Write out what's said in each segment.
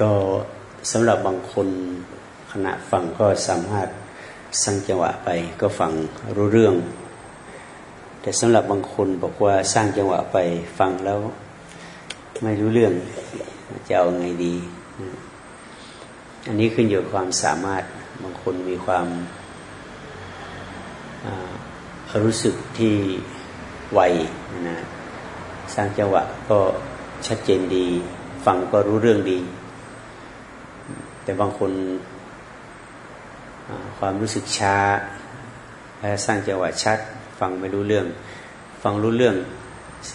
ก็สำหรับบางคนขณะฟังก็สามารถสร้างจังหวะไป ก็ฟังรู้เรื่อง แต่สำหรับบางคนบอกว่าสร้างจังหวะไปฟังแล้วไม่รู้เรื่องจะเอาไงดี อันนี้ขึ้นอยู่ความสามารถบางคนมีความรู้สึกที่ไวนะสร้างจังหวะก็ชัดเจนดี ฟังก็รู้เรื่องดี แต่บางคนความรู้สึกช้าสร้างจังหวะชัด ฟังไม่รู้เรื่อง ฟังรู้เรื่อง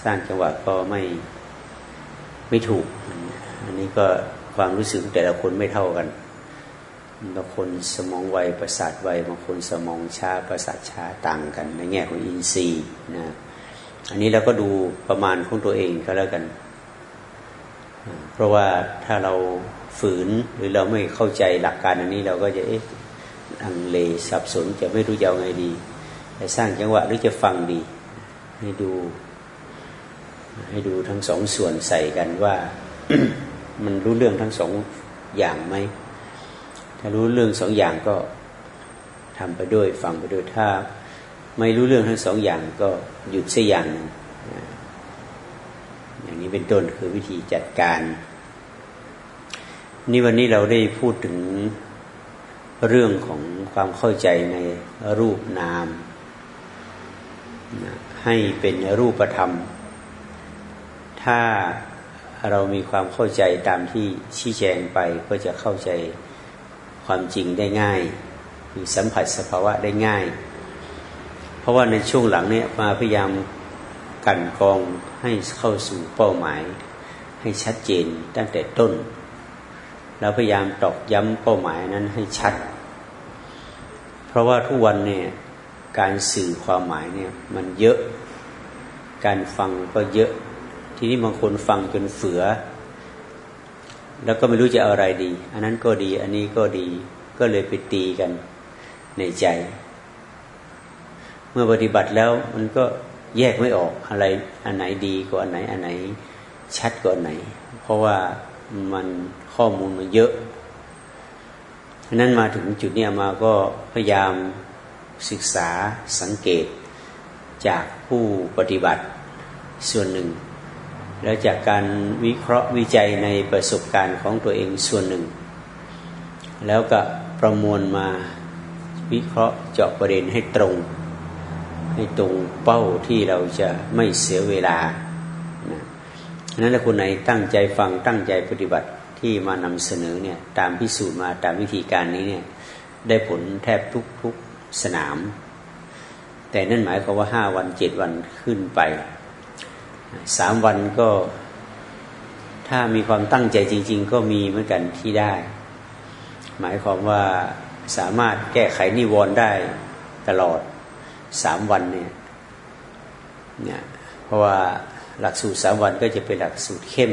สร้างจังหวะก็ไม่ไม่ถูก อันนี้ก็ความรู้สึกแต่ละคนไม่เท่ากันบางคนสมองไวประสาทไวบางคนสมองช้าประสาทช้าต่างกัน ในแง่ของอินทรีย์นะอันนี้เราก็ดูประมาณของตัวเองก็แล้วกัน เพราะว่าถ้าเราฝืนหรือเราไม่เข้าใจหลักการอันนี้เราก็จะเอ๊ะอังเลสับสนจะไม่รู้จะเอาไงดีจะสร้างจังหวะหรือจะฟังดี ให้ดู ให้ดูทั้งสองส่วนใส่กันว่า มันรู้เรื่องทั้งสองอย่างไหมถ้ารู้เรื่องสองอย่างก็ทำไปด้วยฟังไปด้วยถ้า ไม่รู้เรื่องทั้งสองอย่างก็หยุดเสียอย่างอย่าง นี้เป็นต้นคือวิธีจัดการ นี่วันนี้เราได้พูดถึงเรื่องของความเข้าใจในรูปนาม ให้เป็นรูปธรรม ถ้าเรามีความเข้าใจตามที่ชี้แจงไปก็จะเข้าใจความจริงได้ง่ายมีสัมผัสสภาวะได้ง่าย เพราะว่าในช่วงหลังนี้มาพยายาม กันกองให้เข้าสู่เป้าหมาย ให้ชัดเจนตั้งแต่ต้น แล้วพยายามตอกย้ำเป้าหมายนั้นให้ชัด เพราะว่าทุกวันเนี่ยการสื่อความหมายเนี่ยมันเยอะ การฟังก็เยอะ ทีนี้บางคนฟังจนเฟือ แล้วก็ไม่รู้จะเอาอะไรดี อันนั้นก็ดี อันนี้ก็ดี ก็เลยไปตีกันในใจ เมื่อปฏิบัติแล้วมันก็ แยกไม่ออกอะไรอันไหนดีกว่าอันไหนอันไหนชัดกว่าอันไหน เพราะว่ามันข้อมูลมันเยอะฉะนั้นมาถึงจุดนี้มาก็พยายามศึกษาสังเกตจากผู้ปฏิบัติส่วนหนึ่ง แล้วจากการวิเคราะห์วิจัยในประสบการณ์ของตัวเองส่วนหนึ่ง แล้วก็ประมวลมาวิเคราะห์เจาะประเด็นให้ตรง ให้ตรงเป้าที่เราจะไม่เสียเวลานะนั้นถ้าคนไหนตั้งใจฟังตั้งใจปฏิบัติที่มานำเสนอเนี่ยตามพิสูจน์มาตามวิธีการนี้เนี่ยได้ผลแทบทุกทุกสนาม แต่นั่นหมายความว่าห้าวันเจ็ดวันขึ้นไปสามวันก็ถ้ามีความตั้งใจจริง ๆ ก็มีเหมือนกันที่ได้ หมายความว่าสามารถแก้ไขนิวรณ์ได้ตลอด สามวันเนี่ยเนี่ยเพราะว่าหลักสูตรสามวันก็จะเป็นหลักสูตรเข้ม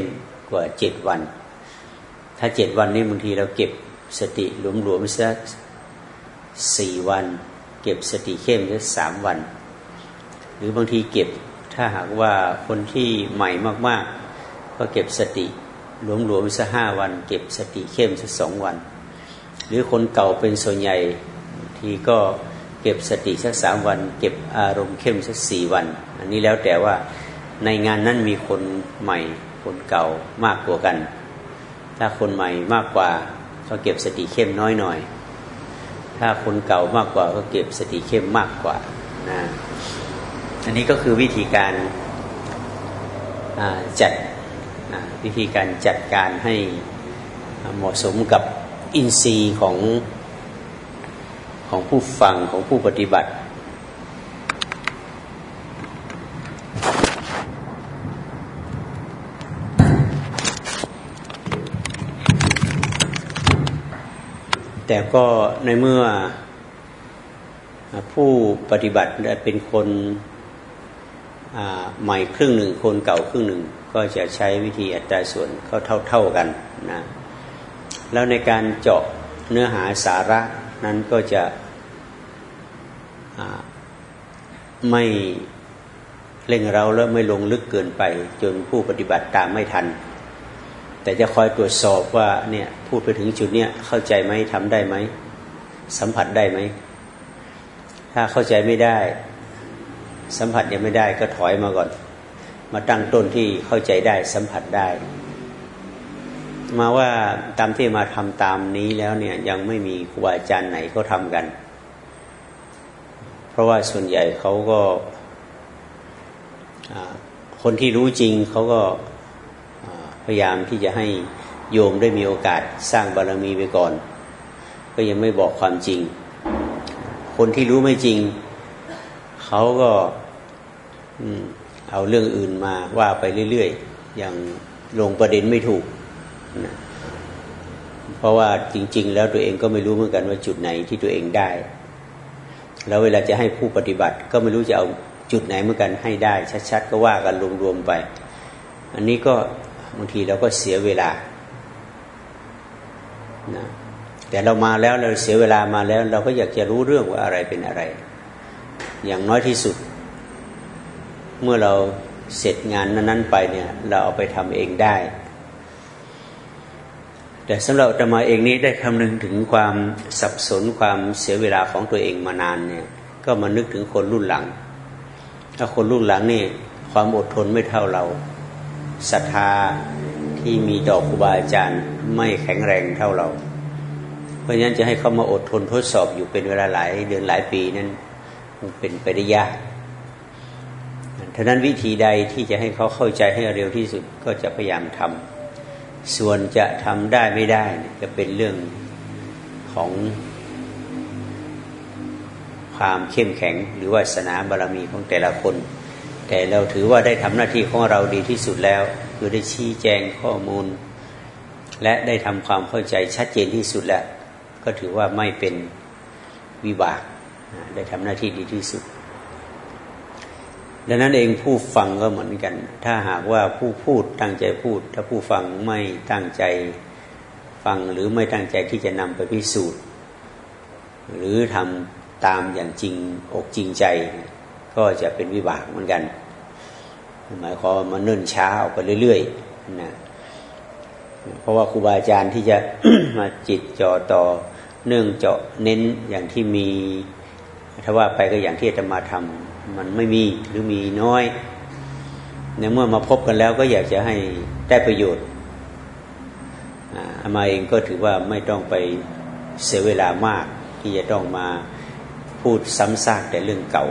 กว่าเจ็ดวัน ถ้าเจ็ดวันนี้บางทีเราเก็บสติหลวมๆสักสี่วัน เก็บสติเข้มสักสามวัน หรือบางทีเก็บถ้าหากว่าคนที่ใหม่มากๆ ก็เก็บสติหลวมๆสักห้าวัน เก็บสติเข้มสักสองวัน หรือคนเก่าเป็นส่วนใหญ่ทีก็ เก็บสติสักสามวัน เก็บอารมณ์เข้มสักสี่วัน อันนี้แล้วแต่ว่าในงานนั้นมีคนใหม่คนเก่ามากกว่ากัน ถ้าคนใหม่มากกว่าก็เก็บสติเข้มน้อยหน่อย ถ้าคนเก่ามากกว่าก็เก็บสติเข้มมากกว่านะอันนี้ก็คือวิธีการจัดวิธีการจัดการให้เหมาะสมกับอินทรีย์ของ ของผู้ฟังของผู้ปฏิบัติ แต่ก็ในเมื่อผู้ปฏิบัติเป็นคนใหม่ครึ่งหนึ่งคนเก่าครึ่งหนึ่งก็จะใช้วิธีอัตราส่วนเขาเท่าเท่ากันนะแล้วในการเจาะเนื้อหาสาระ นั้นก็จะไม่เร่งเราแล้วไม่ลงลึกเกินไป จนผู้ปฏิบัติตามไม่ทัน แต่จะคอยตรวจสอบว่าเนี่ยพูดไปถึงจุดเนี้ยเข้าใจไหมทำได้ไหม สัมผัสได้ไหม ถ้าเข้าใจไม่ได้ สัมผัสยังไม่ได้ก็ถอยมาก่อน มาตั้งต้นที่เข้าใจได้สัมผัสได้ มาว่าตามที่มาทำตามนี้แล้วเนี่ย ยังไม่มีครูบาอาจารย์ไหนก็ทำกัน เพราะว่าส่วนใหญ่เขาก็คนที่รู้จริงเขาก็พยายามที่จะให้โยมได้มีโอกาสสร้างบารมีไปก่อน ก็ยังไม่บอกความจริง คนที่รู้ไม่จริง เขาก็เอาเรื่องอื่นมาว่าไปเรื่อยๆอย่างลงประเด็นไม่ถูก เพราะว่าจริง ๆ แล้วตัวเองก็ไม่รู้เหมือนกันว่าจุดไหนที่ตัวเองได้ แล้วเวลาจะให้ผู้ปฏิบัติก็ไม่รู้จะเอาจุดไหนเหมือนกันให้ได้ ชัดๆ ก็ว่ากันรวมๆไป อันนี้ก็บางทีเราก็เสียเวลานะแต่เรามาแล้วเราเสียเวลามาแล้ว เราก็อยากจะรู้เรื่องว่าอะไรเป็นอะไร อย่างน้อยที่สุด เมื่อเราเสร็จงานนั้นๆไปเนี่ย เราเอาไปทำเองได้ แต่สำหรับธรรมาเองนี้ได้คำนึงถึงความสับสนความเสียเวลาของตัวเองมานานเนี่ย ก็มานึกถึงคนรุ่นหลัง ถ้าคนรุ่นหลังนี่ความอดทนไม่เท่าเราศรัทธาที่มีต่อครูบาอาจารย์ไม่แข็งแรงเท่าเรา เพราะฉะนั้นจะให้เขามาอดทนทดสอบอยู่เป็นเวลาหลายเดือนหลายปีนั้นมันเป็นไปได้ยากท่านั้นวิธีใดที่จะให้เขาเข้าใจให้เร็วที่สุดก็จะพยายามทำ ส่วนจะทำได้ไม่ได้จะเป็นเรื่องของความเข้มแข็ง หรือว่าสนาบารมีของแต่ละคน แต่เราถือว่าได้ทำหน้าที่ของเราดีที่สุดแล้ว คือได้ชี้แจงข้อมูล และได้ทำความเข้าใจชัดเจนที่สุดแล้ว ก็ถือว่าไม่เป็นวิบากได้ทำหน้าที่ดีที่สุด ดังนั้นเองผู้ฟังก็เหมือนกัน ถ้าหากว่าผู้พูดตั้งใจพูด ถ้าผู้ฟังไม่ตั้งใจฟังหรือไม่ตั้งใจที่จะนำไปพิสูจน์ หรือทำตามอย่างจริงอกจริงใจ ก็จะเป็นวิบากเหมือนกัน หมายความมันเนิ่นช้าออกไปเรื่อยๆนะเพราะว่าครูบาอาจารย์ที่จะมาจิตจ่อต่อเนื่องเจาะเน้นอย่างที่มีถ้าว่าไปก็อย่างที่จะมาทำ มันไม่มีหรือมีน้อยในเมื่อมาพบกันแล้วก็อยากจะให้ได้ประโยชน์อามาเองก็ถือว่าไม่ต้องไปเสียเวลามาก ที่จะต้องมาพูดซ้ำซากแต่เรื่องเก่า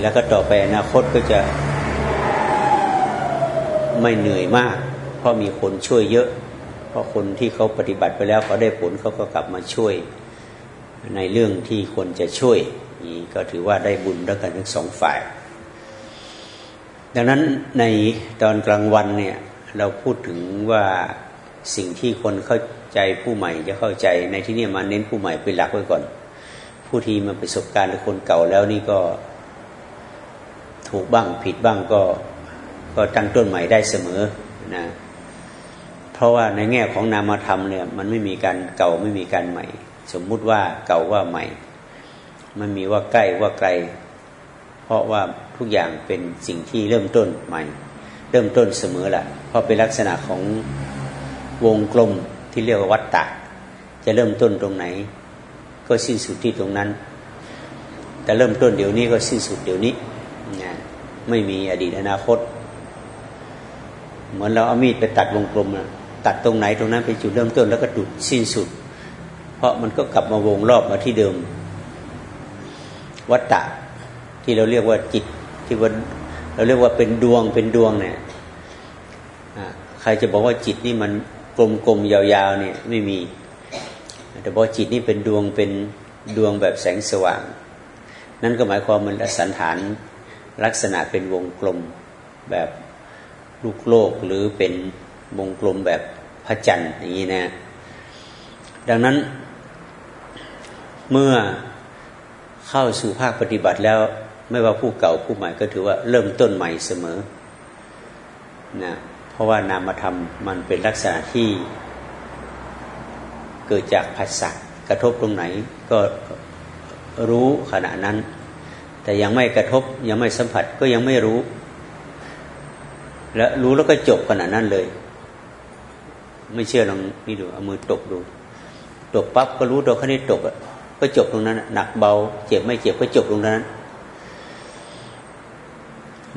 แล้วก็ต่อไปอนาคตก็จะไม่เหนื่อยมาก เพราะมีคนช่วยเยอะ เพราะคนที่เขาปฏิบัติไปแล้วเขาได้ผลเขาก็กลับมาช่วยในเรื่องที่ควรจะช่วย นี่ก็ถือว่าได้บุญด้วยกันทั้งสองฝ่าย ดังนั้นในตอนกลางวันเนี่ยเราพูดถึงว่าสิ่งที่คนเข้าใจผู้ใหม่จะเข้าใจในที่นี้มาเน้นผู้ใหม่เป็นหลักไว้ก่อน ผู้ที่มาประสบการณ์คนเก่าแล้วนี่ก็ถูกบ้างผิดบ้างก็ก็ตั้งต้นใหม่ได้เสมอนะเพราะว่าในแง่ของนามธรรมเนี่ยมันไม่มีการเก่าไม่มีการใหม่ สมมุติว่าเก่าว่าใหม่ มันมีว่าใกล้ว่าไกล เพราะว่าทุกอย่างเป็นสิ่งที่เริ่มต้นใหม่ เริ่มต้นเสมอแหละเพราะเป็นลักษณะของวงกลมที่เรียกว่าวัฏฏะจะเริ่มต้นตรงไหน ก็สิ้นสุดที่ตรงนั้น แต่เริ่มต้นเดี๋ยวนี้ก็สิ้นสุดเดี๋ยวนี้นะไม่มีอดีตอนาคต เหมือนเราเอามีดไปตัดวงกลมนะตัดตรงไหนตรงนั้นเป็นจุดเริ่มต้นแล้วก็จุดสิ้นสุด เพราะมันก็กลับมาวงรอบมาที่เดิม วัตตะ ที่เราเรียกว่าจิต ที่ว่าเราเรียกว่าเป็นดวงเป็นดวงเนี่ยใครจะบอกว่าจิตนี่มันกลมๆยาวๆเนี่ยไม่มี แต่บอกจิตนี่เป็นดวงเป็นดวงแบบแสงสว่าง นั่นก็หมายความมันสันฐานลักษณะเป็นวงกลมแบบลูกโลกหรือเป็นวงกลมแบบพระจันทร์อย่างนี้นะ ดังนั้นเมื่อ เข้าสู่ภาคปฏิบัติแล้ว ไม่ว่าผู้เก่าผู้ใหม่ก็ถือว่าเริ่มต้นใหม่เสมอนะเพราะว่านามธรรมมันเป็นลักษณะที่เกิดจากภาษากระทบตรงไหนก็รู้ขณะนั้น แต่ยังไม่กระทบยังไม่สัมผัสก็ยังไม่รู้ แล้วรู้แล้วก็จบขนาดนั้นเลย ไม่เชื่อลองนี่ดูเอามือตกดูตกปั๊บก็รู้ตัวเขาได้ตกอะ ก็จบตรงนั้นหนักเบา เจ็บไม่เจ็บก็จบตรงนั้น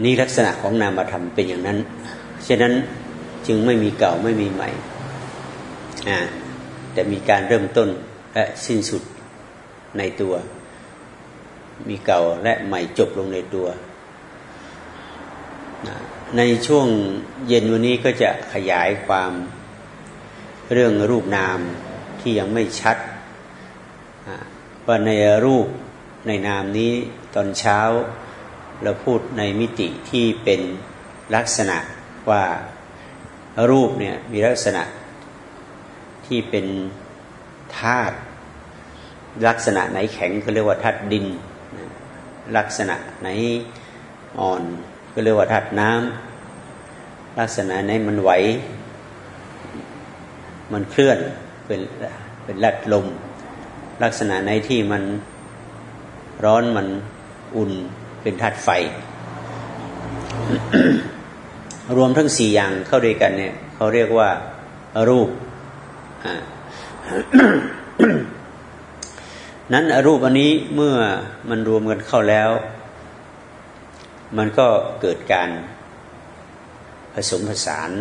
นี่ลักษณะของนามธรรมเป็นอย่างนั้น ฉะนั้นจึงไม่มีเก่าไม่มีใหม่อ่าแต่มีการเริ่มต้นและสิ้นสุดในตัว มีเก่าและใหม่จบลงในตัว ในช่วงเย็นวันนี้ก็จะขยายความเรื่องรูปนามที่ยังไม่ชัด ว่าในรูปในนามนี้ตอนเช้าเราพูดในมิติที่เป็นลักษณะว่ารูปเนี่ยมีลักษณะที่เป็นธาตุลักษณะไหนแข็งก็เรียกว่าธาตุดิน ลักษณะไหนอ่อนก็เรียกว่าธาตุน้ำลักษณะไหนมันไหว มันเคลื่อนเป็นเป็นลัดลม ลักษณะไหนที่มันร้อนมันอุ่นเป็นธาตุไฟ รวมทั้งสี่อย่างเข้าด้วยกันเนี่ยเขาเรียกว่ารูปนั้นรูปอันนี้เมื่อมันรวมกันเข้าแล้ว มันก็เกิดการผสมผสาน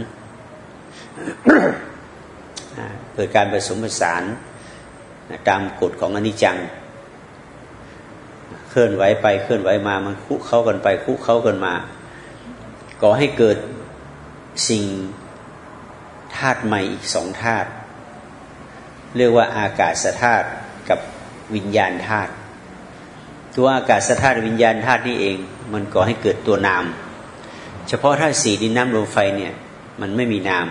เกิดการผสมผสาน ตามกฎของอนิจจัง เคลื่อนไหวไปเคลื่อนไหวมามันคุเข้ากันไปคุเข้ากันมาก่อให้เกิดสิ่งธาตุใหม่อีกสองธาตุเรียกว่าอากาศธาตุกับวิญญาณธาตุตัวอากาศธาตุวิญญาณธาตุนี่เอง มันก่อให้เกิดตัวนาม เฉพาะธาตุสี่ดินน้ำลมไฟเนี่ยมันไม่มีนาม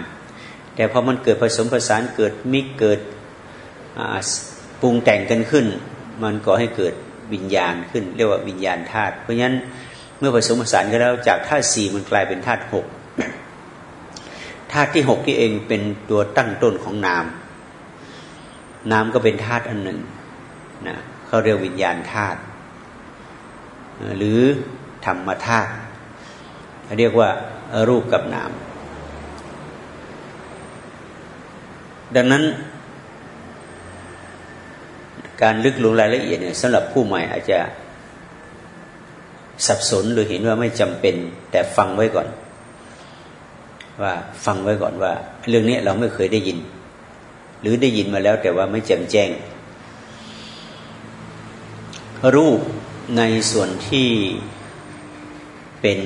แต่พอมันเกิดผสมผสานเกิดมิกเกิด ปรุงแต่งกันขึ้น มันก่อให้เกิดวิญญาณขึ้น เรียกว่าวิญญาณธาตุเพราะฉะนั้นเมื่อผสมผสานกันแล้วจากธาตุสี่มันกลายเป็นธาตุหกธาตุที่หกที่เองเป็นตัวตั้งต้นของนามน้ำก็เป็นธาตุอันหนึ่งนะเขาเรียกวิญญาณธาตุหรือธรรมธาตุเรียกว่ารูปกับนาม ดังนั้น การลึกลงรายละเอียดเนี่ยสำหรับผู้ใหม่อาจจะสับสนหรือเห็นว่าไม่จำเป็น แต่ฟังไว้ก่อน ว่าฟังไว้ก่อนว่า เรื่องนี้เราไม่เคยได้ยิน หรือได้ยินมาแล้วแต่ว่าไม่แจ่มแจ้ง รูปในส่วนที่เป็น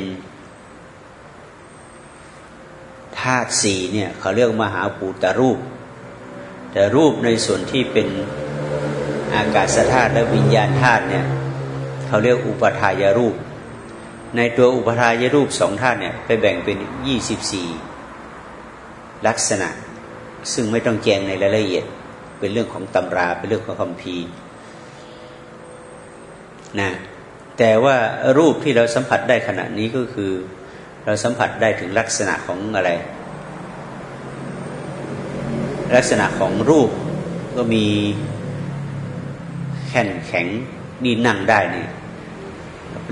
ธาตุสีเนี่ยเขาเรียกมหาปูตรูป แต่รูปในส่วนที่เป็น อากาศธาตุและวิญญาณธาตุเนี่ยเขาเรียกอุปทายรูป ในตัวอุปทายรูปสองธาตุเนี่ยไปแบ่งเป็นยี่สิบสี่ลักษณะ ซึ่งไม่ต้องแจงในรายละเอียด เป็นเรื่องของตำรา เป็นเรื่องของคำพีนะแต่ว่ารูปที่เราสัมผัสได้ขณะนี้ก็คือ เราสัมผัสได้ถึงลักษณะของอะไร ลักษณะของรูปก็มี แข็งแข็งดินนั่งได้นี่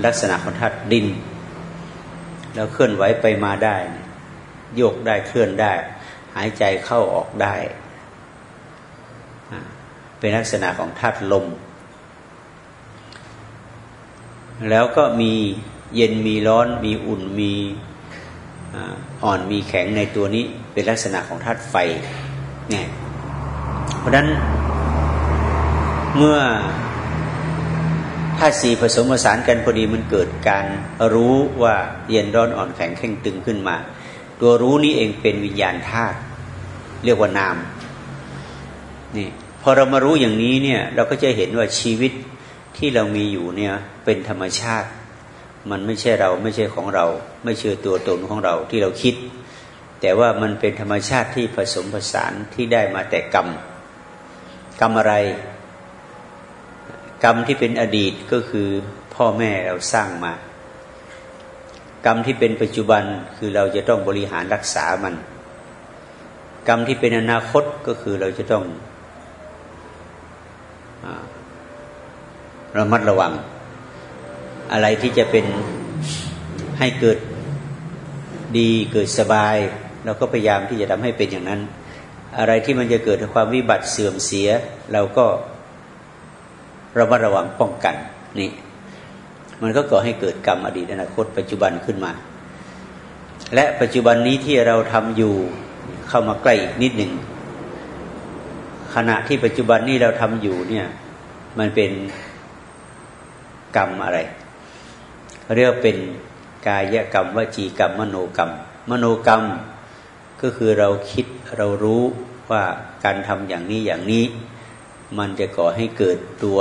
ลักษณะของธาตุดิน แล้วเคลื่อนไหวไปมาได้ โยกได้เคลื่อนได้ หายใจเข้าออกได้ เป็นลักษณะของธาตุลม แล้วก็มีเย็นมีร้อน มีอุ่นมีอ่อนมีแข็งในตัวนี้เป็นลักษณะของธาตุไฟเนี่ยเพราะนั้น เมื่อธาตุสีผสมผสานกันพอดีมันเกิดการรู้ว่าเย็นร้อนอ่อนแข็งแข็งตึงขึ้นมา ตัวรู้นี้เองเป็นวิญญาณธาตุเรียกว่านามนี่พอเรามารู้อย่างนี้เนี่ยเราก็จะเห็นว่าชีวิตที่เรามีอยู่เนี่ยเป็นธรรมชาติ มันไม่ใช่เราไม่ใช่ของเรา ไม่ใช่ตัวตนของเราที่เราคิด แต่ว่ามันเป็นธรรมชาติที่ผสมผสานที่ได้มาแต่กรรม กรรมอะไร กรรมที่เป็นอดีตก็คือพ่อแม่เราสร้างมา กรรมที่เป็นปัจจุบันคือเราจะต้องบริหารรักษามัน กรรมที่เป็นอนาคตก็คือเราจะต้องระมัดระวัง อะไรที่จะเป็นให้เกิดดีเกิดสบาย เราก็พยายามที่จะทำให้เป็นอย่างนั้น อะไรที่มันจะเกิดความวิบัติเสื่อมเสีย เราก็ ระมัดระวังป้องกันนี่ มันก็ก่อให้เกิดกรรมอดีตอนาคต ปัจจุบันขึ้นมา และปัจจุบันนี้ที่เราทำอยู่เข้ามาใกล้อีกนิดหนึ่งขณะที่ปัจจุบันนี้เราทำอยู่เนี่ย มันเป็นกรรมอะไรเรียกเป็นกายกรรมวจีกรรม มโนกรรม มโนกรรมก็คือเราคิดเรารู้ว่าการทำอย่างนี้อย่างนี้ มันจะก่อให้เกิดตัว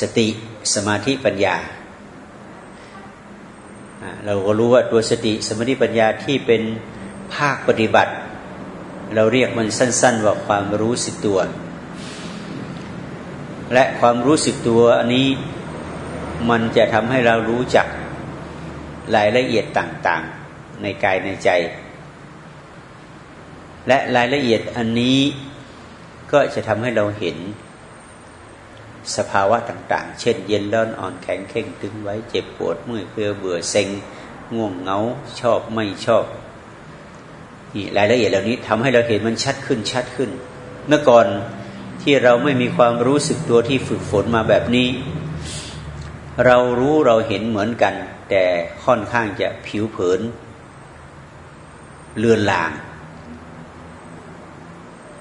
สติสมาธิปัญญา เราก็รู้ว่าตัวสติสมาธิปัญญาที่เป็นภาคปฏิบัติ เราเรียกมันสั้น ๆ ว่าความรู้สึกตัว และความรู้สึกตัวอันนี้มันจะทำให้เรารู้จักรายละเอียดต่างๆ ในกายในใจ และรายละเอียดอันนี้ก็จะทำให้เราเห็นสภาวะต่าง ๆ เช่น เย็นร้อนอ่อนแข็งเข่งตึงไว้เจ็บปวดเมื่อยเพลียเบื่อเซ็งง่วงเหงาชอบไม่ชอบนี่รายละเอียดเหล่านี้ทำให้เราเห็นมันชัดขึ้นชัดขึ้น เมื่อก่อนที่เราไม่มีความรู้สึกตัวที่ฝึกฝนมาแบบนี้ เรารู้เราเห็นเหมือนกัน แต่ค่อนข้างจะผิวเผิน เลือนลาง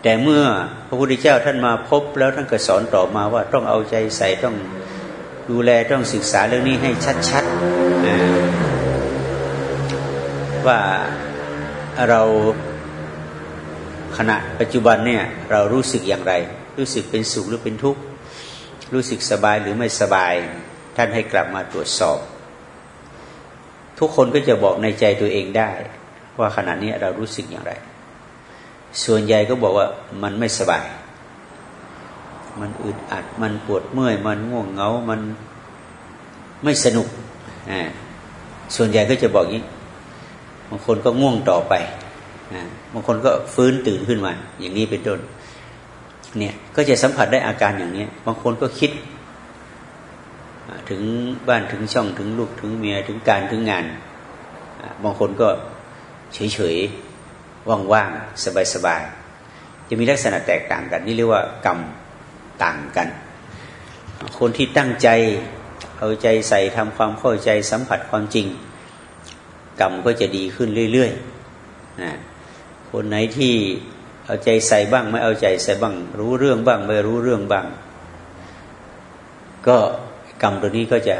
แต่เมื่อพระพุทธเจ้าท่านมาพบแล้วท่านก็สอนต่อมาว่าต้องเอาใจใส่ต้องดูแลต้องศึกษาเรื่องนี้ให้ชัดๆว่าเราขณะปัจจุบันเนี่ยเรารู้สึกอย่างไร รู้สึกเป็นสุขหรือเป็นทุกข์ รู้สึกสบายหรือไม่สบาย ท่านให้กลับมาตรวจสอบ ทุกคนก็จะบอกในใจตัวเองได้ ว่าขณะนี้เรารู้สึกอย่างไร ส่วนใหญ่ก็บอกว่ามันไม่สบาย มันอึดอัด มันปวดเมื่อย มันง่วงเหงา มันไม่สนุกอ่าส่วนใหญ่ก็จะบอกอย่างนี้ บางคนก็ง่วงต่อไปอ่าบางคนก็ฟื้นตื่นขึ้นมา อย่างนี้เป็นต้น เนี่ยก็จะสัมผัสได้อาการอย่างนี้ บางคนก็คิด ถึงบ้านถึงช่องถึงลูกถึงเมียถึงการถึงงาน บางคนก็เฉย ว่างๆ สบายๆ จะมีลักษณะแตกต่างกัน นี่เรียกว่ากรรมต่างกัน คนที่ตั้งใจเอาใจใส่ทำความเข้าใจสัมผัสความจริง กรรมก็จะดีขึ้นเรื่อยๆนะคนไหนที่เอาใจใส่บ้าง ไม่เอาใจใส่บ้าง รู้เรื่องบ้าง ไม่รู้เรื่องบ้าง ก็กรรมตัวนี้ก็จะ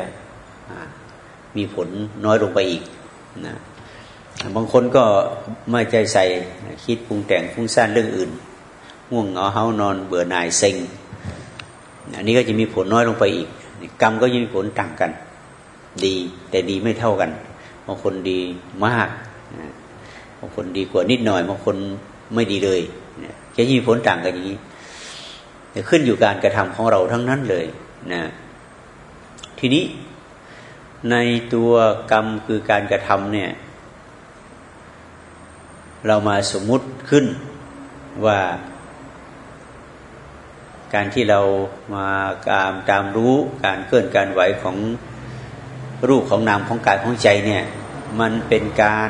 มีผลน้อยลงไปอีกนะ บางคนก็ไม่ใจใส่คิดปรุงแต่งฟุ้งซ่านเรื่องอื่นง่วงเหงาเฮานอนเบื่อหน่ายเซ็งอันนี้ก็จะมีผลน้อยลงไปอีก กรรมก็จะมีผลต่างกัน ดีแต่ดีไม่เท่ากันบางคนดีมากบางคนดีกว่านิดหน่อยบางคนไม่ดีเลยจะมีผลต่างกันอย่างนี้ขึ้นอยู่การกระทำของเราทั้งนั้นเลยนะทีนี้ในตัวกรรมคือการกระทำเนี่ย เรามาสมมุติขึ้นว่าการที่เรามาการตามรู้การเคลื่อนการไหวของรูปของนามของกายของใจเนี่ยมันเป็นการ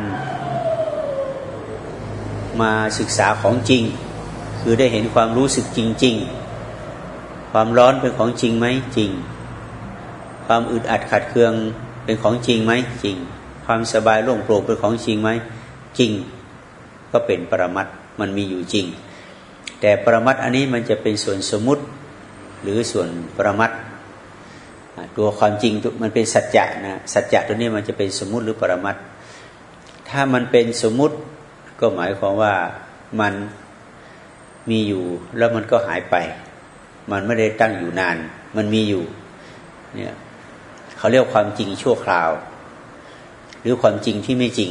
มาศึกษาของจริง คือได้เห็นความรู้สึกจริง ๆ ความร้อนเป็นของจริงไหมจริง ความอึดอัดขัดเคืองเป็นของจริงไหมจริง ความสบายโล่งโปร่งเป็นของจริงไหมจริง ก็เป็นปรมัตมันมีอยู่จริง แต่ปรมัตอันนี้มันจะเป็นส่วนสมมุติหรือส่วนปรมัตตัวความจริงมันเป็นสัจจะนะสัจจะตัวนี้มันจะเป็นสมมุติหรือปรมัตถ้ามันเป็นสมมุติก็หมายความว่ามันมีอยู่แล้วมันก็หายไป มันไม่ได้ตั้งอยู่นาน มันมีอยู่เนี่ยเขาเรียกความจริงชั่วคราว หรือความจริงที่ไม่จริง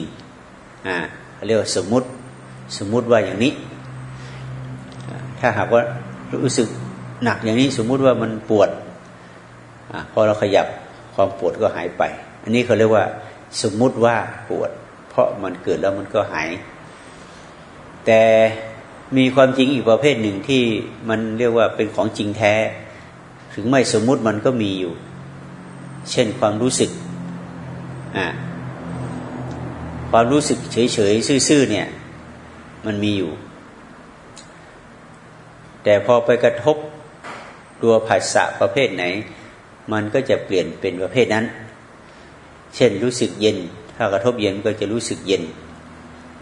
อ่าเขาเรียกสมมุติ สมมุติว่าอย่างนี้ ถ้าหากว่ารู้สึกหนักอย่างนี้สมมุติว่ามันปวดอพอเราขยับความปวดก็หายไป อันนี้เขาเรียกว่า สมมุติว่าปวด เพราะมันเกิดแล้วมันก็หาย แต่มีความจริงอีกประเภทหนึ่งที่มันเรียกว่าเป็นของจริงแท้ ถึงไม่สมมุติมันก็มีอยู่ เช่นความรู้สึกอ่าความรู้สึกเฉยๆซื่อๆเนี่ย มันมีอยู่ แต่พอไปกระทบตัวภาษาประเภทไหน มันก็จะเปลี่ยนเป็นประเภทนั้น เช่นรู้สึกเย็น ถ้ากระทบเย็นก็จะรู้สึกเย็น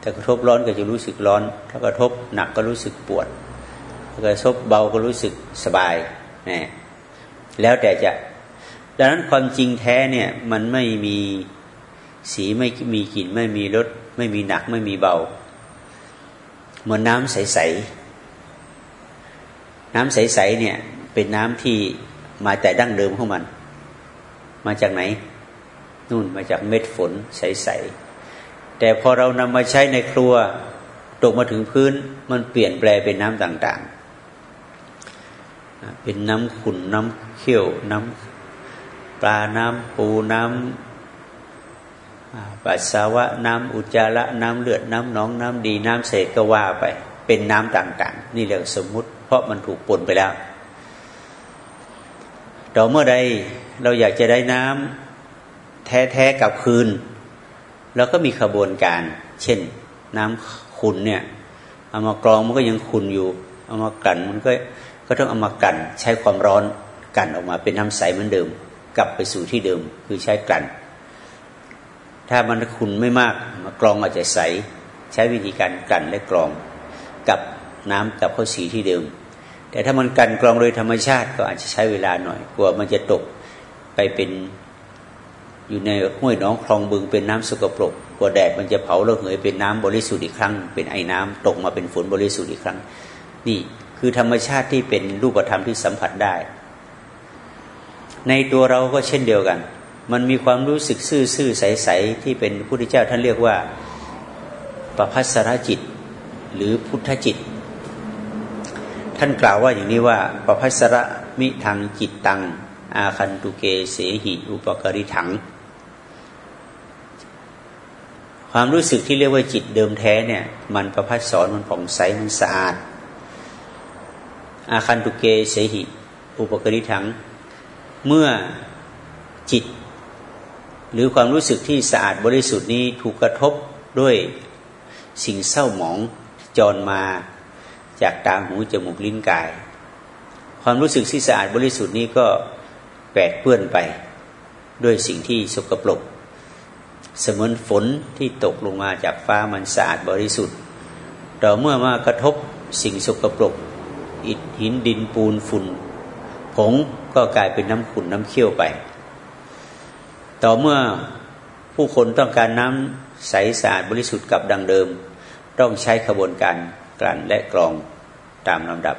ถ้ากระทบร้อนก็จะรู้สึกร้อน ถ้ากระทบหนักก็รู้สึกปวดถ้ากระทบเบาก็รู้สึกสบายนะแล้วแต่จะ ดังนั้นความจริงแท้เนี่ยมันไม่มีสีไม่มีกลิ่นไม่มีรสไม่มีหนักไม่มีเบา เหมือนน้ำใสๆน้ำใสๆเนี่ย เป็นน้ำที่มาแต่ดั้งเดิมของมัน มาจากไหน นู่นมาจากเม็ดฝนใสๆแต่พอเรานำมาใช้ในครัวตกมาถึงพื้น มันเปลี่ยนแปลเป็นน้ำต่าง ๆ เป็นน้ำขุ่นน้ำเขี้ยวน้ำปลาน้ำปูน้ำ ปัสสาวะน้ำอุจจาระน้ำเลือดน้ำหนองน้ำดีน้ำเศษก็ว่าไป เป็นน้ำต่างๆ นี่เรียกสมมุติ เพราะมันถูกปนไปแล้วต่อเมื่อใดเราอยากจะได้น้ำแท้ๆกับคืนเราก็มีขบวนการ เช่น น้ำขุนเนี่ยเอามากรองมันก็ยังขุนอยู่ เอามากันมันก็ก็ต้องเอามากันใช้ความร้อนกันออกมาเป็นน้ำใสเหมือนเดิม กลับไปสู่ที่เดิมคือใช้กัน ถ้ามันขุนไม่มากมากรองอาจจะใส ใช้วิธีการกันและกรองกับน้ำกับข้าวสีที่เดิม แต่ถ้ามันกันกรองโดยธรรมชาติก็อาจจะใช้เวลาหน่อยกลัวมันจะตกไปเป็นอยู่ในห้วยน้องคลองบึงเป็นน้ำสกปรกกลัวแดดมันจะเผาแล้วเหยเป็นน้ำบริสุทธิ์อีกครั้ง เป็นไอ้น้ำตกมาเป็นฝนบริสุทธิ์อีกครั้ง นี่คือธรรมชาติที่เป็นรูปธรรมที่สัมผัสได้ ในตัวเราก็เช่นเดียวกัน มันมีความรู้สึกซื่อๆใสๆที่เป็นพระพุทธเจ้าท่านเรียกว่าประพัสรจิต หรือพุทธจิต ท่านกล่าวว่าอย่างนี้ว่าประพัสระมิทางจิตตัง อาคันตุเกเสหิ อุปกริถัง ความรู้สึกที่เรียกว่าจิตเดิมแท้เนี่ย มันประพัสสอนมันผ่องใสมันสะอาด อาคันตุเกเสหิ อุปกริถัง เมื่อจิต หรือความรู้สึกที่สะอาดบริสุทธิ์นี้ถูกกระทบด้วยสิ่งเศร้าหมองจรมาจากตาหูจมูกลิ้นกาย ความรู้สึกที่สะอาดบริสุทธิ์นี้ก็แปดเปื้อนไปด้วยสิ่งที่สกปรกเสมือนฝนที่ตกลงมาจากฟ้ามันสะอาดบริสุทธิ์ต่อเมื่อมากระทบสิ่งสกปรกอิฐหินดินปูนฝุ่น ผงก็กลายเป็นน้ำขุ่นน้ำเขี้ยวไป ต่อเมื่อผู้คนต้องการน้ำใสสะอาดบริสุทธิ์กับดังเดิม ต้องใช้ขบวนการกลั่นและกรองตามลำดับ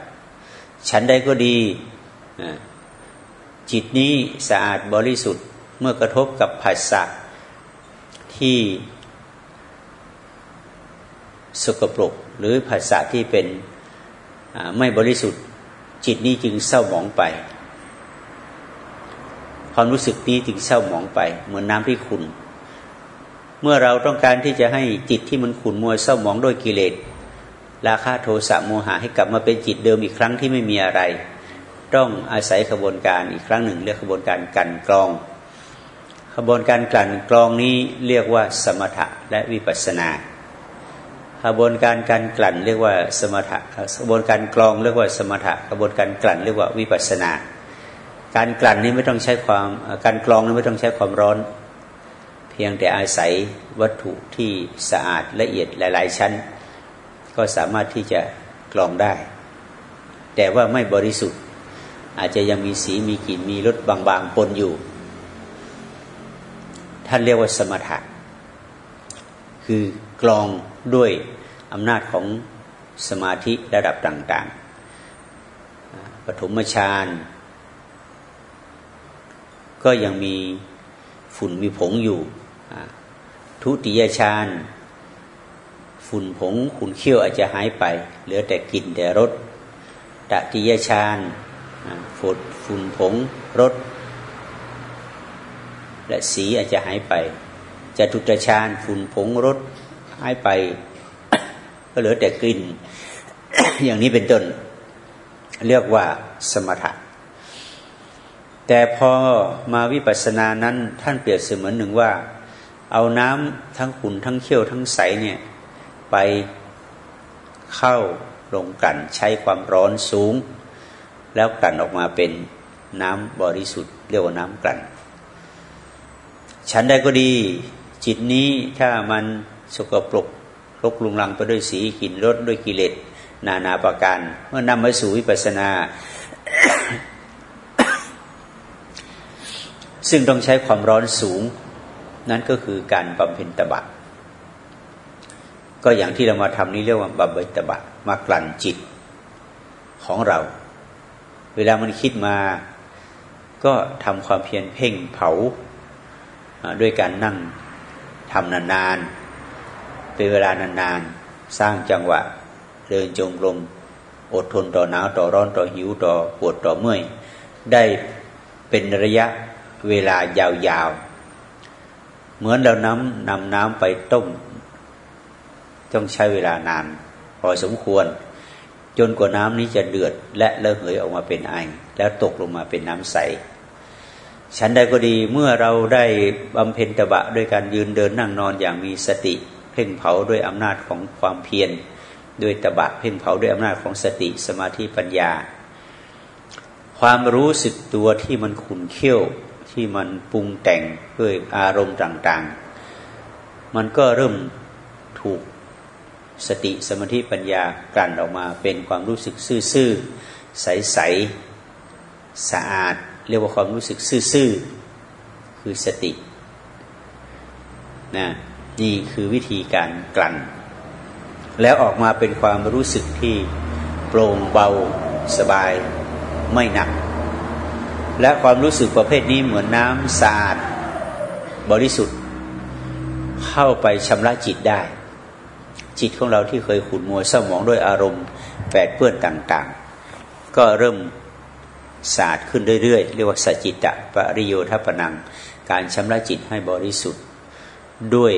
ฉันใดก็ดี จิตนี้สะอาดบริสุทธิ์เมื่อกระทบกับภาษะที่สกปรกหรือภาษะที่เป็นไม่บริสุทธิ์ จิตนี้จึงเศร้าหมองไป ความรู้สึกนี้ถึงเศร้าหมองไป เหมือนน้าที่ขุนเมื่อเราต้องการที่จะให้จิตที่มันขุนมัวเศร้าหมองด้วยกิเลสราคะโทสะโมหะให้กลับมาเป็นจิตเดิมอีกครั้งที่ไม่มีอะไร ต้องอาศัยขบวนการอีกครั้งหนึ่ง เรียกขบวนการกันกรอง ขบวนการกลั่นกรองนี้เรียกว่าสมถะและวิปัสนาขบวนการการกลั่นเรียกว่าสมถะขบวนการกรองเรียกว่าสมถะขบวนการกลั่นเรียกว่าวิปัสนา การกลั่นนี้ไม่ต้องใช้ความการกรองนี้ไม่ต้องใช้ความร้อน เพียงแต่อาศัยวัตถุที่สะอาดละเอียดหลาย ๆ ชั้น ก็สามารถที่จะกรองได้ แต่ว่าไม่บริสุทธิ์ อาจจะยังมีสีมีกลิ่นมีรสบางๆปนอยู่ ท่านเรียกว่าสมถะคือกรองด้วยอำนาจของสมาธิระดับต่าง ๆ ปฐมฌาน ก็ยังมีฝุ่นมีผงอยู่ทุติยชาญฝุ่นผงขุนเขี้ยวอาจจะหายไป เหลือแต่กลิ่นแต่รสตติยชาญฝดฝุ่นผงรสและสีอาจจะหายไปจตุตชาญฝุ่นผงรสหายไป ก็เหลือแต่กลิ่น อย่างนี้เป็นต้นเรียกว่าสมถะ แต่พอมาวิปัสสนานั้นท่านเปรียบเสมือนหนึ่งว่า เอาน้ำทั้งขุนทั้งเขี้ยวทั้งใสเนี่ยไปเข้าลงกันใช้ความร้อนสูง แล้วกันออกมาเป็นน้ำบริสุทธิ์เรียกว่าน้ำกลั่นฉันได้ก็ดี จิตนี้ถ้ามันสกปรกรกลุงลังไปด้วยสีกลิ่นรสด้วยกิเลสนานาประการ เมื่อนำมาสู่วิปัสสนา ซึ่งต้องใช้ความร้อนสูง นั่นก็คือการบำเพ็ญตบะ ก็อย่างที่เรามาทำนี้เรียกว่าบำเพ็ญตบะ มากลั่นจิตของเรา เวลามันคิดมา ก็ทำความเพียรเพ่งเผาด้วยการนั่งทำนานๆ เป็นเวลานานๆ สร้างจังหวะ เดินจงกรมอดทนต่อหนาวต่อร้อนต่อหิวต่อปวดต่อเมื่อย ได้เป็นระยะ เวลายาวๆ เหมือนเราน้ำนำน้ำไปต้ม ต้องใช้เวลานาน พอสมควร จนกว่าน้ำนี้จะเดือด และเลิกเหยออกมาเป็นไอ แล้วตกลงมาเป็นน้ำใสฉันใดก็ดีเมื่อเราได้บำเพ็ญตบะด้วยการยืนเดินนั่งนอนอย่างมีสติ เพ่งเผาด้วยอำนาจของความเพียรด้วยตบะเพ่งเผาด้วยอำนาจของสติสมาธิปัญญา ความรู้สึกตัวที่มันขุนเขี้ยว ที่มันปรุงแต่งด้วยอารมณ์ต่าง ๆ มันก็เริ่มถูกสติสมาธิปัญญากลั่นออกมาเป็นความรู้สึกซื่อๆใสๆสะอาด เรียกว่าความรู้สึกซื่อๆคือสตินะนี่คือวิธีการกลั่น แล้วออกมาเป็นความรู้สึกที่โปร่งเบาสบายไม่หนัก และความรู้สึกประเภทนี้เหมือนน้ำสะอาดบริสุทธิ์ เข้าไปชำระจิตได้ จิตของเราที่เคยขุ่นมัวเศร้าหมองด้วยอารมณ์แปดเปื้อนต่างๆ ก็เริ่มศาสตร์ขึ้นเรื่อยๆ เรียกว่าสจิตะปริโยทัปนัง การชำระจิตให้บริสุทธิ์ ด้วย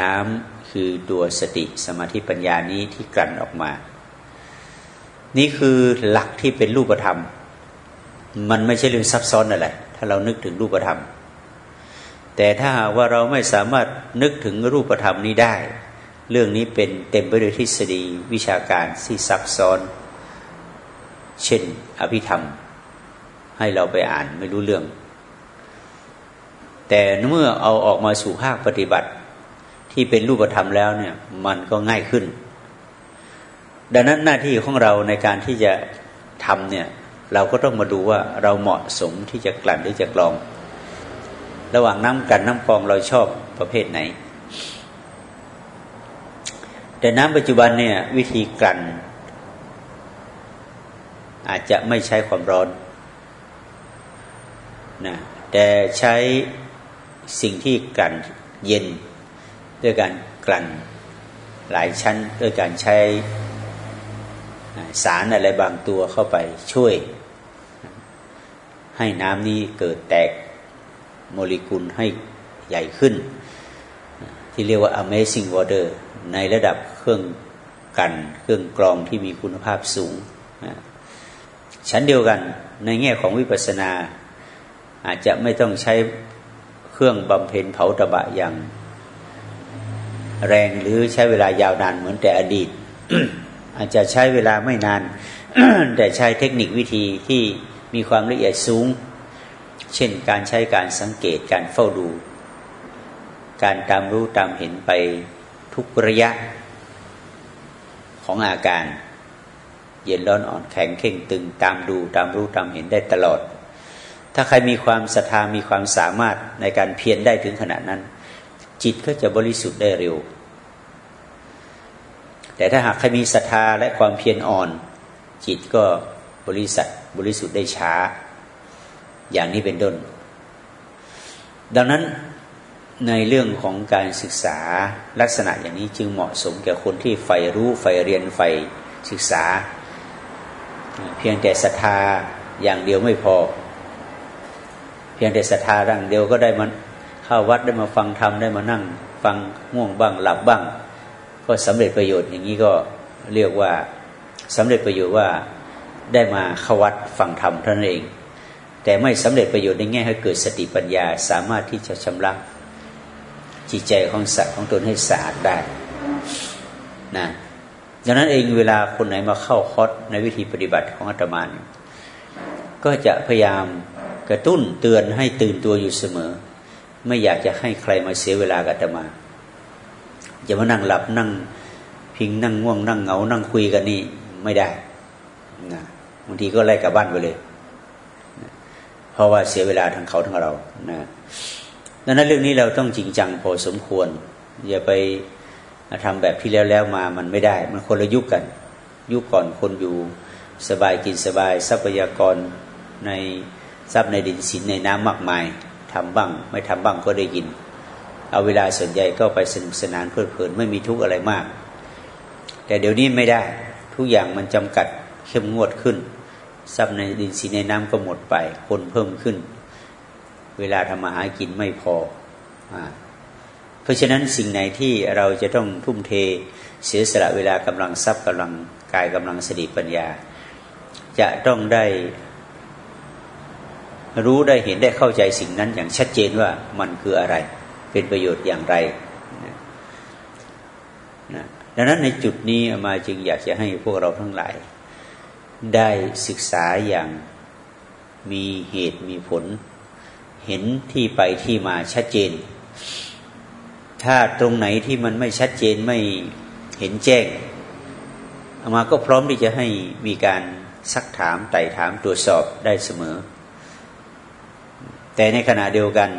น้ำคือตัวสติสมาธิปัญญานี้ที่กลั่นออกมา นี่คือหลักที่เป็นรูปธรรม มันไม่ใช่เรื่องซับซ้อนอะไร ถ้าเรานึกถึงรูปธรรม แต่ถ้าว่าเราไม่สามารถนึกถึงรูปธรรมนี้ได้ เรื่องนี้เป็นเต็มไปด้วยทฤษฎีวิชาการที่ซับซ้อน เช่น อภิธรรม ให้เราไปอ่านไม่รู้เรื่อง แต่เมื่อเอาออกมาสู่ภาคปฏิบัติที่เป็นรูปธรรมแล้วเนี่ยมันก็ง่ายขึ้น ดังนั้นหน้าที่ของเราในการที่จะทำเนี่ย เราก็ต้องมาดูว่าเราเหมาะสมที่จะกลั่นหรือจะกรอง ระหว่างน้ำกันน้ำกรองเราชอบประเภทไหน แต่น้ำปัจจุบันเนี่ยวิธีกลั่น อาจจะไม่ใช้ความร้อนนะแต่ใช้สิ่งที่กลั่นเย็นด้วยการกลั่นหลายชั้นด้วยการใช้สารอะไรบางตัวเข้าไปช่วย ให้น้ำนี้เกิดแตกโมเลกุลให้ใหญ่ขึ้น ที่เรียกว่า amazing water ในระดับเครื่องกันเครื่องกรองที่มีคุณภาพสูงชั้นเดียวกันในแง่ของวิปัสสนา อาจจะไม่ต้องใช้เครื่องบำเพ็ญเผาตะบะอย่าง แรงหรือใช้เวลายาวนานเหมือนแต่อดีต อาจจะใช้เวลาไม่นาน แต่ใช้เทคนิควิธีที่ มีความละเอียดสูง เช่นการใช้การสังเกตการเฝ้าดู การตามรู้ตามเห็นไปทุกระยะของอาการ เย็นร้อนอ่อนแข็งเข่งตึงตามดูตามรู้ตามเห็นได้ตลอด ถ้าใครมีความศรัทธามีความสามารถในการเพียรได้ถึงขนาดนั้น จิตก็จะบริสุทธิ์ได้เร็ว แต่ถ้าหากใครมีศรัทธาและความเพียรอ่อน จิตก็ บริสัทบริสุทธิ์ได้ช้า อย่างนี้เป็นต้น ดังนั้นในเรื่องของการศึกษาลักษณะอย่างนี้จึงเหมาะสมแก่คนที่ใฝ่รู้ใฝ่เรียนใฝ่ศึกษา เพียงแต่ศรัทธาอย่างเดียวไม่พอ เพียงแต่ศรัทธาดังเดียวก็ได้มันเข้าวัดได้มาฟังธรรมได้มานั่ง ฟังง่วงบ้างหลับบ้าง ก็สำเร็จประโยชน์อย่างนี้ก็เรียกว่าสำเร็จประโยชน์ว่า ได้มาเขวัดฟังธรรมท่านเอง แต่ไม่สำเร็จประโยชน์ในแง่ให้เกิดสติปัญญา สามารถที่จะชำระจิตใจของสัตว์ของตนให้สะอาดได้นะดังนั้นเองเวลาคนไหนมาเข้าคอร์สในวิธีปฏิบัติของอาตมาก็จะพยายามกระตุ้นเตือนให้ตื่นตัวอยู่เสมอ ไม่อยากจะให้ใครมาเสียเวลากับอาตมาจะมานั่งหลับนั่งพิงนั่งง่วงนั่งเหงานั่งคุยกันนี่ไม่ได้ นะบางทีก็ไล่กลับบ้านไปเลยเพราะว่าเสียเวลาทั้งเขาทั้งเรานะดังนั้นเรื่องนี้เราต้องจริงจังพอสมควร อย่าไปทำแบบที่แล้วแล้วมามันไม่ได้ มันคนละยุคกัน ยุคก่อนคนอยู่สบายกินสบาย ทรัพยากรในทรัพย์ในดินสินในน้ำมากมายทำบ้าง ไม่ทำบ้างก็ได้ยิน เอาเวลาส่วนใหญ่ก็ไปสนุกสนานเพลิดเพลินไม่มีทุกข์อะไรมาก แต่เดี๋ยวนี้ไม่ได้ทุกอย่างมันจำกัด เข้มงวดขึ้นทรัพย์ในดินสีในน้ำก็หมดไป คนเพิ่มขึ้น เวลาทำมาหากินไม่พออเพราะฉะนั้นสิ่งไหนที่เราจะต้องทุ่มเทเสียสละเวลากำลังทรัพย์กำลังกายกำลังสติปัญญา จะต้องได้รู้ได้เห็นได้เข้าใจสิ่งนั้นอย่างชัดเจนว่ามันคืออะไร เป็นประโยชน์อย่างไรนะดังนั้นในจุดนี้มาจึงอยากจะให้พวกเราทั้งหลาย ได้ศึกษาอย่างมีเหตุมีผล เห็นที่ไปที่มาชัดเจน ถ้าตรงไหนที่มันไม่ชัดเจนไม่เห็นแจ้งอามาก็พร้อมที่จะให้มีการซักถามไต่ถามตรวจสอบได้เสมอ แต่ในขณะเดียวกัน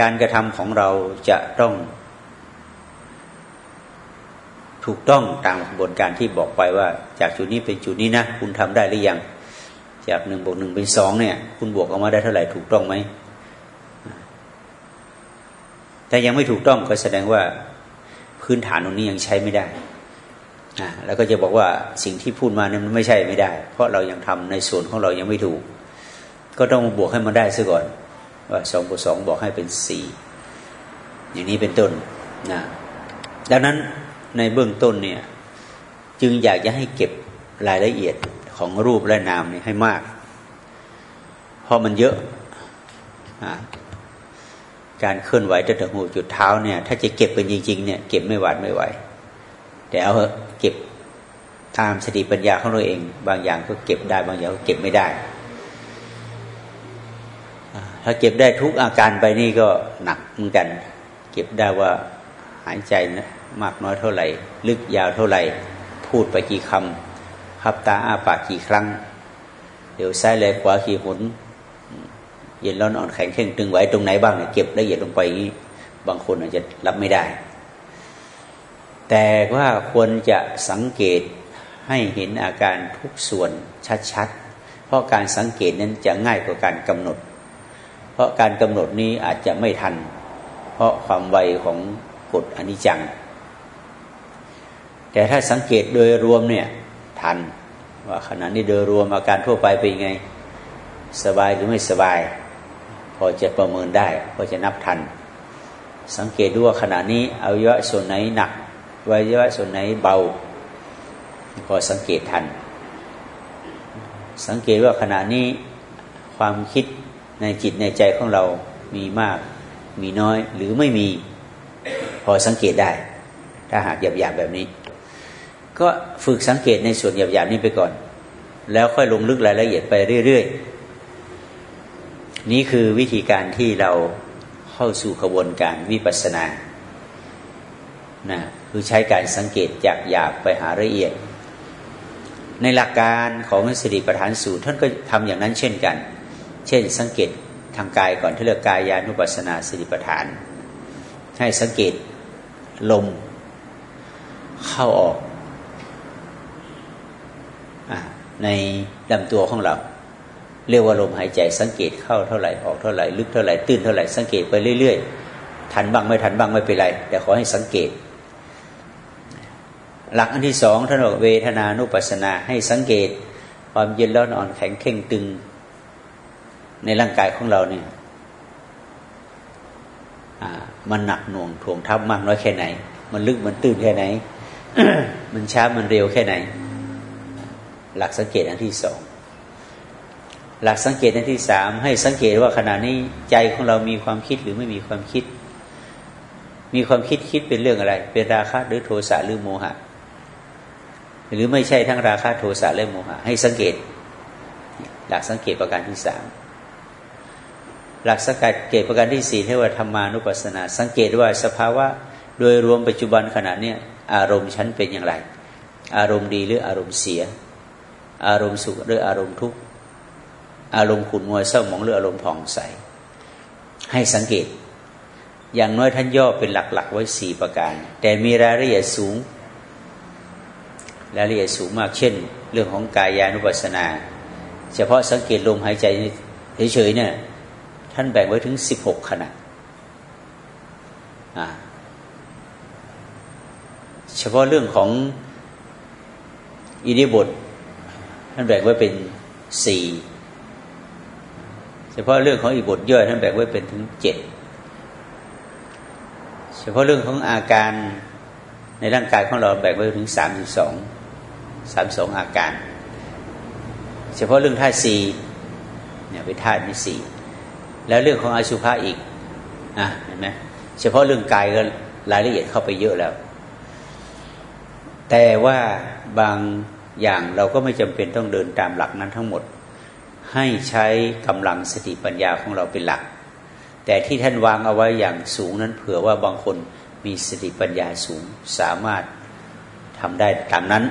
การกระทำของเราจะต้อง ถูกต้องตามกระบวนการที่บอกไปว่า จากจุดนี้เป็นจุดนี้นะ คุณทำได้หรือยัง จากหนึ่งบวกหนึ่งเป็นสองเนี่ย คุณบวกออกมาได้เท่าไหร่ถูกต้องไหมแต่ยังไม่ถูกต้องก็แสดงว่าพื้นฐานตรงนี้ยังใช้ไม่ได้อ่าแล้วก็จะบอกว่าสิ่งที่พูดมานั้นไม่ใช่ไม่ได้ เพราะเรายังทำในส่วนของเรายังไม่ถูก ก็ต้องบวกให้มันได้ซะก่อน ว่าสองบวกสองบอกให้เป็นสี่อย่างนี้เป็นต้นนะดังนั้น ในเบื้องต้นเนี่ย จึงอยากจะให้เก็บรายละเอียดของรูปและนามนี่ให้มาก เพราะมันเยอะอการเคลื่อนไหวตั้งแต่หัวจุดเท้าเนี่ย ถ้าจะเก็บเป็นจริง ๆ เนี่ยเก็บไม่หวาดไม่ไหวแต่เอาเก็บตามสติปัญญาของเราเอง บางอย่างก็เก็บได้บางอย่างก็เก็บไม่ได้ ถ้าเก็บได้ทุกอาการไปนี่ก็หนักเหมือนกัน เก็บได้ว่าหายใจนะ มากน้อยเท่าไหร่ ลึกยาวเท่าไหร่ พูดไปกี่คำพับตาอ้าปากกี่ครั้ง เดี๋ยวซ้ายแลขวาขี่หุนเย็นร้อนอ่อนแข็งเข่งตึงไหวตรงไหนบ้างเนี่ยเก็บละเอียดลงไปบางคนอาจจะรับไม่ได้ แต่ว่าควรจะสังเกตให้เห็นอาการทุกส่วนชัดๆ เพราะการสังเกตนั้นจะง่ายกว่าการกำหนด เพราะการกำหนดนี้อาจจะไม่ทัน เพราะความไวของกฎอนิจจัง แต่ถ้าสังเกตโดยรวมเนี่ย ทัน ว่าขณะนี้โดยรวมอาการทั่วไปเป็นไง สบายหรือไม่สบาย พอจะประเมินได้ พอจะนับทัน สังเกตดูว่าขณะนี้อวัยวะส่วนไหนหนักอวัยวะส่วนไหนเบา พอสังเกตทัน สังเกตว่าขณะนี้ความคิดในจิตในใจของเรามีมาก มีน้อยหรือไม่มี พอสังเกตได้ ถ้าหากหยาบๆแบบนี้ ก็ฝึกสังเกตในส่วนหยาบๆนี้ไปก่อน แล้วค่อยลงลึกรายละเอียดไปเรื่อยๆ นี่คือวิธีการที่เราเข้าสู่กระบวนการวิปัสสนานะคือใช้การสังเกตจากหยาบไปหาละเอียด ในหลักการของสติปัฏฐานสูตรท่านก็ทำอย่างนั้นเช่นกัน เช่น สังเกตทางกายก่อนที่เรียกกายานุปัสสนาสติปัฏฐาน ให้สังเกตลมเข้าออก ในลำตัวของเรา เรียกว่าลมหายใจสังเกตเข้าเท่าไหร่ออกเท่าไหร่ลึกเท่าไหร่ตื้นเท่าไหร่สังเกตไปเรื่อยๆทันบ้างไม่ทันบ้างไม่เป็นไร แต่ขอให้สังเกต หลักอันที่สองท่านบอกเวทนานุปัสนาให้สังเกต ความเย็นร้อนอ่อนแข็งเข่งตึง ในร่างกายของเราเนี่ยมันหนักหน่วงถ่วงทับมากน้อยแค่ไหน มันลึกมันตื้นแค่ไหน มันช้ามันเร็วแค่ไหน หลักสังเกตอันที่สองหลักสังเกตอันที่สามให้สังเกตว่าขณะนี้ใจของเรามีความคิดหรือไม่มีความคิด มีความคิดคิดเป็นเรื่องอะไร เป็นราคะหรือโทสะหรือโมหะ หรือไม่ใช่ทั้งราคะโทสะและโมหะ ให้สังเกต หลักสังเกตประการที่สามหลักสังเกตประการที่สี่เรียกว่าธรรมานุปัสสนา สังเกตว่าสภาวะโดยรวมปัจจุบันขณะนี้อารมณ์ฉันเป็นอย่างไร อารมณ์ดีหรืออารมณ์เสีย อารมณ์สุขหรืออารมณ์ทุกข์อารมณ์ขุ่นมัวเศร้าหมองหรืออารมณ์ผ่องใส ให้สังเกต อย่างน้อยท่านย่อเป็นหลัก ๆ ไว้สี่ประการ แต่มีรายละเอียดสูงรายละเอียดสูงมากเช่น เรื่องของกายานุปัสสนา เฉพาะสังเกตลมหายใจเฉยๆเนี่ยท่านแบ่งไว้ถึงสิบหกขณะเฉพาะเรื่องของอิริบท ท่านแบ่งไว้เป็นสี่เฉพาะเรื่องของอิบทย่อยท่านแบ่งไว้เป็นถึงเจ็ดเฉพาะเรื่องของอาการในร่างกายของเราแบ่งไว้ถึงสามสิบสองสามสองอาการ เฉพาะเรื่องธาตุสี่เนี่ยเป็นธาตุมีสี่แล้วเรื่องของอาชุภะอีกอะเห็นไหมเฉพาะเรื่องกายก็รายละเอียดเข้าไปเยอะแล้ว แต่ว่าบาง อย่างเราก็ไม่จำเป็นต้องเดินตามหลักนั้นทั้งหมด ให้ใช้กำลังสติปัญญาของเราเป็นหลัก แต่ที่ท่านวางเอาไว้อย่างสูงนั้นเผื่อว่าบางคนมีสติปัญญาสูงสามารถทำได้ตามนั้น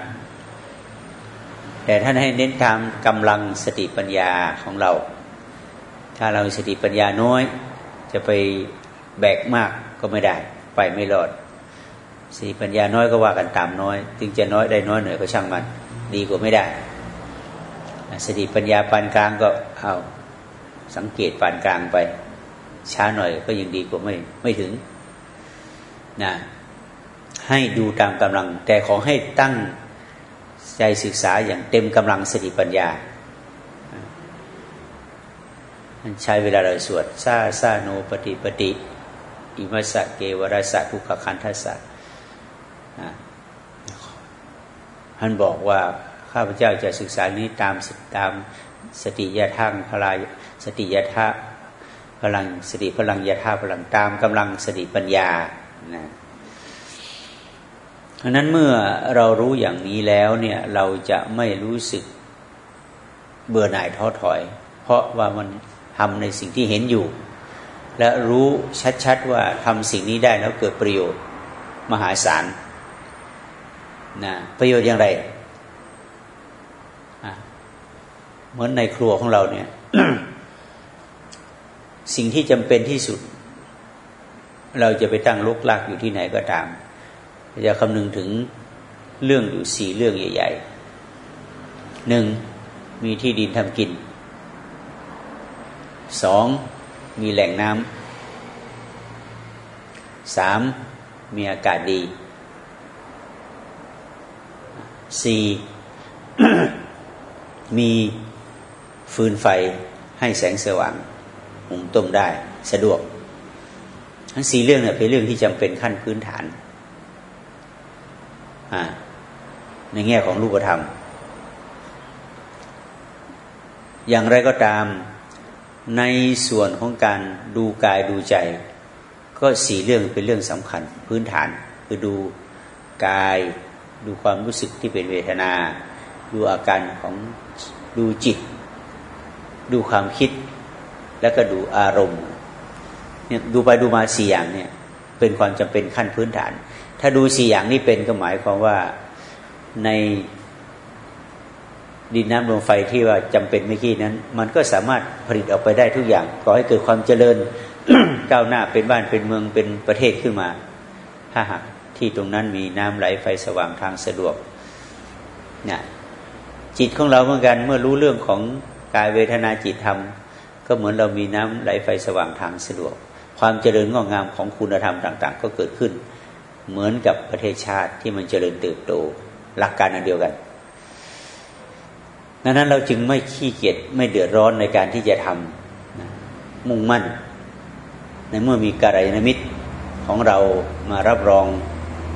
แต่ท่านให้เน้นตามกำลังสติปัญญาของเรา ถ้าเราสติปัญญาน้อย จะไปแบกมากก็ไม่ได้ ไปไม่รอดสติปัญญาน้อยก็ว่ากันตามน้อย ถึงจะน้อยได้น้อยหน่อยก็ช่างมัน ดีกว่าไม่ได้สติปัญญาปานกลางก็เอาสังเกตปานกลางไป ช้าหน่อยก็ยังดีกว่าไม่ไม่ถึงนะให้ดูตามกำลัง แต่ขอให้ตั้งใจศึกษาอย่างเต็มกำลังสติปัญญาใช้เวลาเราสวดซาซาโนปฏิปฏิอิมัสะเกวรสะทุกขคันทัสสะ ท่านบอกว่าข้าพเจ้าจะศึกษานี้ตามตามสติยะทังพลายสติยะทะพลังสติพลังยะทาพลังตามกำลังสติปัญญานะเพราะนั้นเมื่อเรารู้อย่างนี้แล้วเนี่ยเราจะไม่รู้สึกเบื่อหน่ายท้อถอย เพราะว่ามันทำในสิ่งที่เห็นอยู่ และรู้ชัดๆว่าทำสิ่งนี้ได้แล้วเกิดประโยชน์มหาศาล นะประโยชน์อย่างไรเหมือนในครัวของเราเนี่ย สิ่งที่จำเป็นที่สุด เราจะไปตั้งลกลากอยู่ที่ไหนก็ตามจะคำนึงถึงเรื่องอยู่สี่เรื่องใหญ่ๆหนึ่งมีที่ดินทำกินสองมีแหล่งน้ำสามมีอากาศดี สี่มีฟืนไฟให้แสงสว่างหุงต้มได้สะดวก ทั้งสี่เรื่องเนี่ยเป็นเรื่องที่จำเป็นขั้นพื้นฐานในแง่ของรูปธรรม อย่างไรก็ตามในส่วนของการดูกายดูใจ ก็สี่เรื่องเป็นเรื่องสำคัญพื้นฐานคือดูกาย ดูความรู้สึกที่เป็นเวทนา ดูอาการของดูจิต ดูความคิด แล้วก็ดูอารมณ์เนี่ยดูไปดูมาสี่อย่างเนี่ย เป็นความจำเป็นขั้นพื้นฐาน ถ้าดูสี่อย่างนี้เป็นก็หมายความว่าในดินน้ำลมไฟที่ว่าจำเป็นเมื่อกี้นั้น มันก็สามารถผลิตออกไปได้ทุกอย่างก่อให้เกิดความเจริญก้าวหน้าเป็นบ้านเป็นเมืองเป็นประเทศขึ้นมาถ้าหาก ที่ตรงนั้นมีน้ำไหลไฟสว่างทางสะดวกเนี่ยจิตของเราเหมือนกันเมื่อรู้เรื่องของกายเวทนาจิตธรรม ก็เหมือนเรามีน้ำไหลไฟสว่างทางสะดวก ความเจริญงอกงามของคุณธรรมต่าง ๆ ก็เกิดขึ้น เหมือนกับประเทศชาติที่มันเจริญเติบโตหลักการอันเดียวกันดังนั้นเราจึงไม่ขี้เกียจไม่เดือดร้อนในการที่จะทำมุ่งมั่น ในเมื่อมีการยนมิตรของเรามารับรอง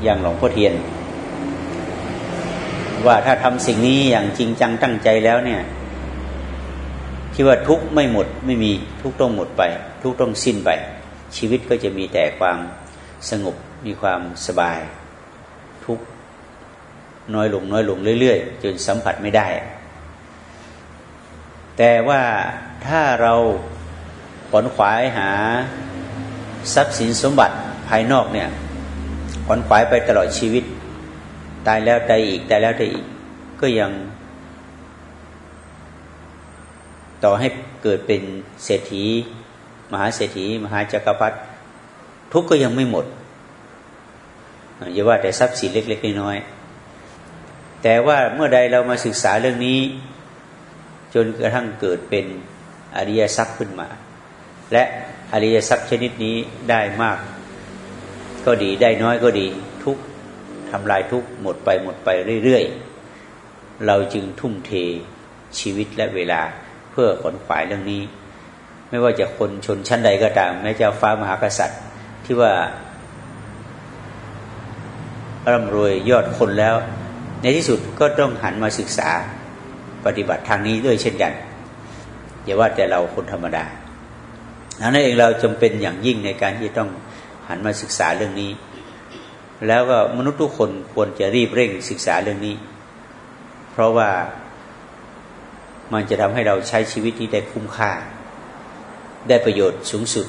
อย่างหลวงพ่อเทียน ว่าถ้าทำสิ่งนี้อย่างจริงจังตั้งใจแล้วเนี่ยที่ว่าทุกไม่หมดไม่มีทุกต้องหมดไป ทุกต้องสิ้นไป ชีวิตก็จะมีแต่ความสงบมีความสบาย ทุกน้อยลงน้อยลงเรื่อยๆ จนสัมผัสไม่ได้ แต่ว่าถ้าเราขวนขวายหาทรัพย์สินสมบัติภายนอกเนี่ย ขวนขวายไปตลอดชีวิต ตายแล้วตายอีกตายแล้วตายอีก ก็ยัง ต่อให้เกิดเป็นเศรษฐี มหาเศรษฐี มหาจักรพรรดิทุกก็ยังไม่หมดอย่าว่าแต่ทรัพย์สินเล็กๆน้อยๆแต่ว่าเมื่อใดเรามาศึกษาเรื่องนี้ จนกระทั่งเกิดเป็นอริยทรัพย์ขึ้นมา และอริยทรัพย์ชนิดนี้ได้มาก ก็ดี ได้น้อยก็ดี ทุกทำลายทุกหมดไปหมดไปเรื่อยๆ เราจึงทุ่มเทชีวิตและเวลาเพื่อขนขวายเรื่องนี้ ไม่ว่าจะคนชนชั้นใดก็ตามแม้เจ้าฟ้ามหากษัตริย์ที่ว่าร่ำรวยยอดคนแล้ว ในที่สุดก็ต้องหันมาศึกษาปฏิบัติทางนี้ด้วยเช่นกันอย่าว่าแต่เราคนธรรมดาดังนั้นเองเราจำเป็นอย่างยิ่งในการที่ต้อง หันมาศึกษาเรื่องนี้ แล้วก็มนุษย์ทุกคนควรจะรีบเร่งศึกษาเรื่องนี้ เพราะว่ามันจะทำให้เราใช้ชีวิตที่ได้คุ้มค่า ได้ประโยชน์สูงสุด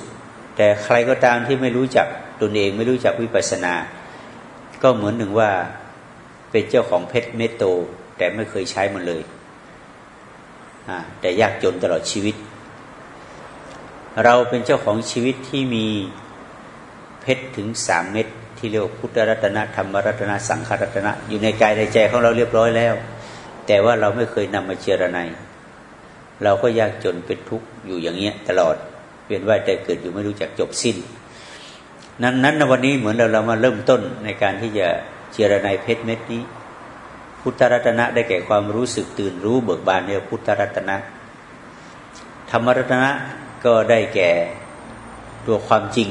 แต่ใครก็ตามที่ไม่รู้จักตนเองไม่รู้จักวิปัสสนา ก็เหมือนหนึ่งว่าเป็นเจ้าของเพชรเมตโต แต่ไม่เคยใช้มันเลยแต่ยากจนตลอดชีวิต เราเป็นเจ้าของชีวิตที่มี เพชรถึงสามเม็ดที่เรียกวพุทธรัตนะธรรมรัตนะสังขรัตนะ อยู่ในกายในใจของเราเรียบร้อยแล้ว แต่ว่าเราไม่เคยนำมาเจรไนเราก็ยากจนเป็นทุกข์อยู่อย่างเงี้ยตลอด เวียนว่ายแต่เกิดอยู่ไม่รู้จักจบสิ้น นั้นนั้นในวันนี้เหมือนเราเรามาเริ่มต้นในการที่จะเจรนายเพชรเม็ดนี้ พุทธรัตนะได้แก่ความรู้สึกตื่นรู้เบิกบานเนี่ยพุทธรัตนะ ธรรมรัตนะก็ได้แก่ตัวความจริง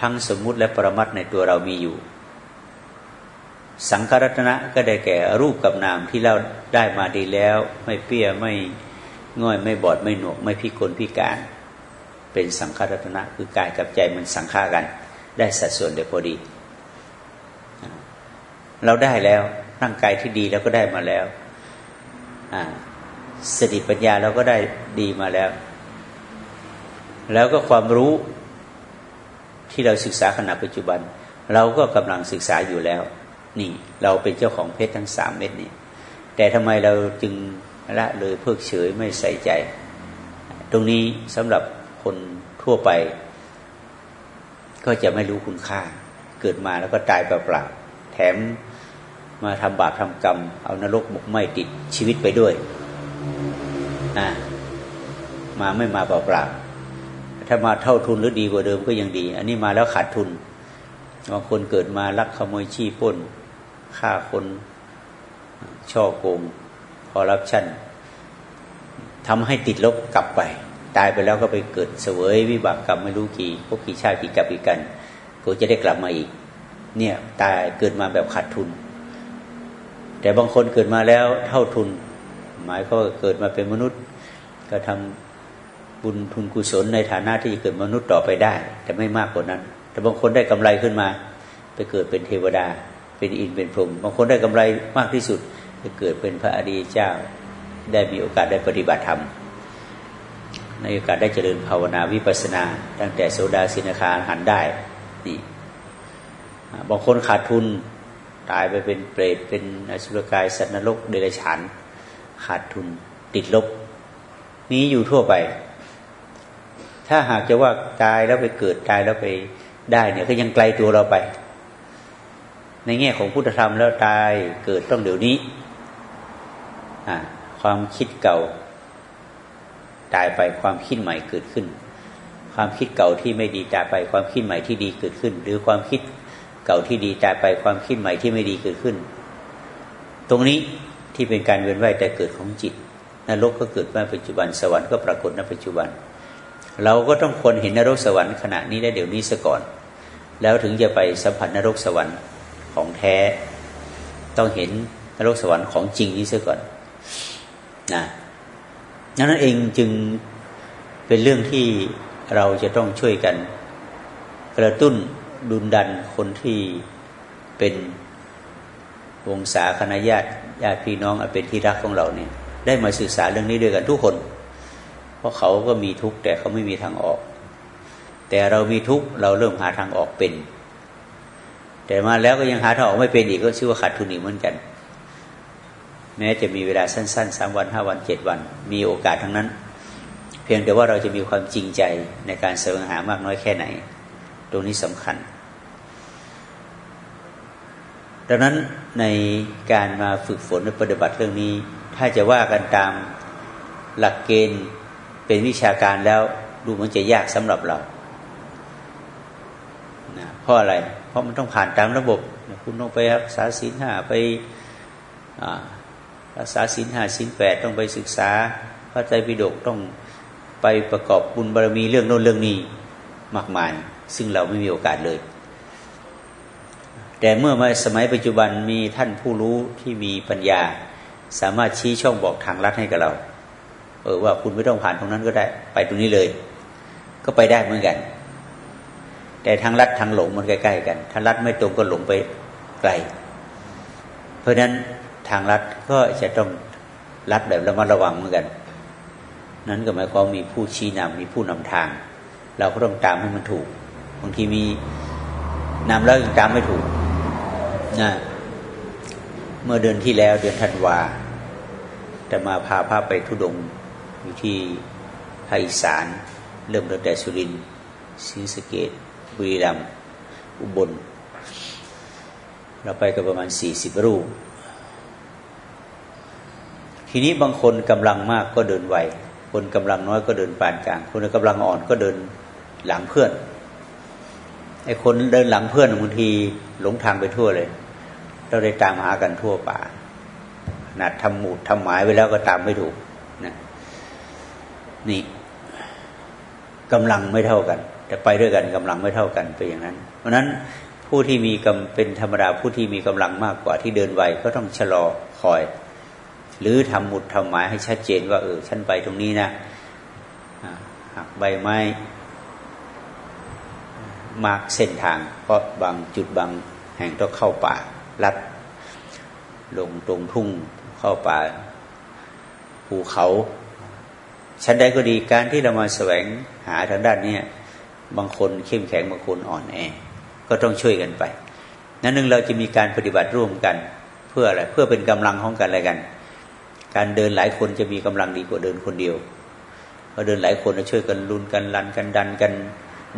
ทั้งสมมุติและปรมัตในตัวเรามีอยู่ สังขารัตนะก็ได้แก่รูปกับนามที่เราได้มาดีแล้ว ไม่เปี้ยไม่ง่อยไม่บอดไม่หนวก ไม่พิกลพิการ เป็นสังขารัตนะคือกายกับใจมันสังฆากัน ได้สัดส่วนเดียวพอดี เราได้แล้วร่างกายที่ดีแล้วก็ได้มาแล้วสติปัญญาเราก็ได้ดีมาแล้ว แล้วก็ความรู้ ที่เราศึกษาขณะปัจจุบัน เราก็กำลังศึกษาอยู่แล้ว นี่เราเป็นเจ้าของเพชรทั้งสามเม็ดนี่แต่ทำไมเราจึงละเลยเพิกเฉยไม่ใส่ใจ ตรงนี้สำหรับคนทั่วไป ก็จะไม่รู้คุณค่า เกิดมาแล้วก็ตายเปล่าๆแถมมาทำบาปทำกรรม เอานรกหมกไหมติดชีวิตไปด้วยนะมาไม่มาเปล่าๆ ถ้ามาเท่าทุนหรือดีกว่าเดิมก็ยังดี อันนี้มาแล้วขาดทุนบางคนเกิดมาลักขโมยชี้ป้นฆ่าคนช่อโกงคอร์รัปชันทำให้ติดลบกลับไป ตายไปแล้วก็ไปเกิดเสวยวิบากกรรมไม่รู้กี่พวกกี่ชาติกี่กับอีกกันก็จะได้กลับมาอีก เนี่ยตายเกิดมาแบบขาดทุน แต่บางคนเกิดมาแล้วเท่าทุน หมายเขาเกิดมาเป็นมนุษย์ ก็ทำ บุญทุนกุศลในฐานะที่จะเกิดมนุษย์ต่อไปได้ แต่ไม่มากกว่านั้น แต่บางคนได้กำไรขึ้นมา ไปเกิดเป็นเทวดา เป็นอินเป็นพรหมบางคนได้กำไรมากที่สุดไปเกิดเป็นพระอริยเจ้า ได้มีโอกาสได้ปฏิบัติธรรมในโอกาสได้เจริญภาวนาวิปัสนา ตั้งแต่โสดาสินาคาหันได้นี่บางคนขาดทุนตายไปเป็นเปรตเป็นอสุรกายสัตว์นรกเดรัจฉานขาดทุนติดลบนี้อยู่ทั่วไป ถ้าหากจะว่าตายแล้วไปเกิดตายแล้วไปได้เนี่ยก็ยังไกลตัวเราไป ในแง่ของพุทธธรรมแล้วตายเกิดต้องเดี๋ยวนี้ความคิดเก่าตายไปความคิดใหม่เกิดขึ้น ความคิดเก่าที่ไม่ดีตายไปความคิดใหม่ที่ดีเกิดขึ้น หรือความคิดเก่าที่ดีตายไปความคิดใหม่ที่ไม่ดีเกิดขึ้น ตรงนี้ที่เป็นการเวียนว่ายแต่เกิดของจิตนรกก็เกิดมาปัจจุบันสวรรค์ก็ปรากฏในปัจจุบัน เราก็ต้องควรเห็นนรกสวรรค์ขณะนี้ได้เดี๋ยวนี้ซะก่อน แล้วถึงจะไปสัมผัสนรกสวรรค์ของแท้ ต้องเห็นนรกสวรรค์ของจริงนี้ซะก่อนนะนั้นเองจึงเป็นเรื่องที่เราจะต้องช่วยกัน กระตุ้นดุลดันคนที่เป็นวงศาคณะญาติญาติพี่น้องเป็นที่รักของเราเนี่ยได้มาศึกษาเรื่องนี้ด้วยกันทุกคน เพราะเขาก็มีทุกข์แต่เขาไม่มีทางออก แต่เรามีทุกข์เราเริ่มหาทางออกเป็น แต่มาแล้วก็ยังหาทางออกไม่เป็นอีกก็ชื่อว่าขาดทุนอีกเหมือนกัน แม้จะมีเวลาสั้นๆสามวันห้าวันเจ็ดวัน มีโอกาสทั้งนั้น เพียงแต่ว่าเราจะมีความจริงใจในการแสวงหามากน้อยแค่ไหน ตรงนี้สำคัญดังนั้นในการมาฝึกฝนและปฏิบัติเรื่องนี้ ถ้าจะว่ากันตามหลักเกณฑ์ เป็นวิชาการแล้วดูเหมันจะยากสำหรับเรานะเพราะอะไร เพราะมันต้องผ่านตามระบบ คุณต้องไปรักษาศีลห้าไปรักษาศีลห้าศีลแปดต้องไปศึกษาพระไตรปิฎกต้องไปประกอบบุญบารมีเรื่องโน้นเรื่องนี้มากมาย ซึ่งเราไม่มีโอกาสเลย แต่เมื่อมาสมัยปัจจุบันมีท่านผู้รู้ที่มีปัญญา สามารถชี้ช่องบอกทางลัดให้กับเรา เออว่าคุณไม่ต้องผ่านตรงนั้นก็ได้ ไปตรงนี้เลย ก็ไปได้เหมือนกัน แต่ทางลัดทางหลงมันใกล้ๆกันทางลัดไม่ตรงก็หลงไปไกล เพราะฉะนั้นทางลัดก็จะต้องลัดแบบระมัดระวังเหมือนกัน นั้นก็หมายความมีผู้ชี้นำมีผู้นำทาง เราก็ต้องตามให้มันถูกบางทีมีนำแล้วยังตามไม่ถูกนะเมื่อเดือนที่แล้วเดือนธันวาแต่มาพาพาไปทุดง อยู่ที่ภาคอีสาน เริ่มตั้งแต่สุรินทร์ศรีสะเกดบุรีรัมย์อุบล เราไปกันประมาณสี่สิบรูป ทีนี้บางคนกำลังมากก็เดินไวคนกำลังน้อยก็เดินปานกลาง คนกำลังอ่อนก็เดินหลังเพื่อนไอ้คนเดินหลังเพื่อนบางทีหลงทางไปทั่วเลย เราได้ตามหากันทั่วป่าขนาดทำหมุดทำหมายไว้แล้วก็ตามไม่ถูกนะ นี่กำลังไม่เท่ากัน แต่ไปด้วยกันกำลังไม่เท่ากันไปอย่างนั้น เพราะนั้นผู้ที่มีกำเป็นธรรมดาผู้ที่มีกำลังมากกว่าที่เดินไวก็ต้องชะลอคอย หรือทำหมุดทำหมายให้ชัดเจนว่าเออฉันไปตรงนี้นะหักใบไม้มาร์กเส้นทาง เพราะบางจุดบางแห่งต้องเข้าป่าลัด ลงตรงทุ่งเข้าป่าภูเขา ชั้นใดก็ดีการที่เรามาแสวงหาทางด้านนี้บางคนเข้มแข็งบางคนอ่อนแอ ก็ต้องช่วยกันไป นั้นหนึ่งเราจะมีการปฏิบัติร่วมกัน เพื่ออะไรเพื่อเป็นกำลังของกันอะไรกัน การเดินหลายคนจะมีกำลังดีกว่าเดินคนเดียวพอเดินหลายคนจะช่วยกันลุนกันลันกันดันกัน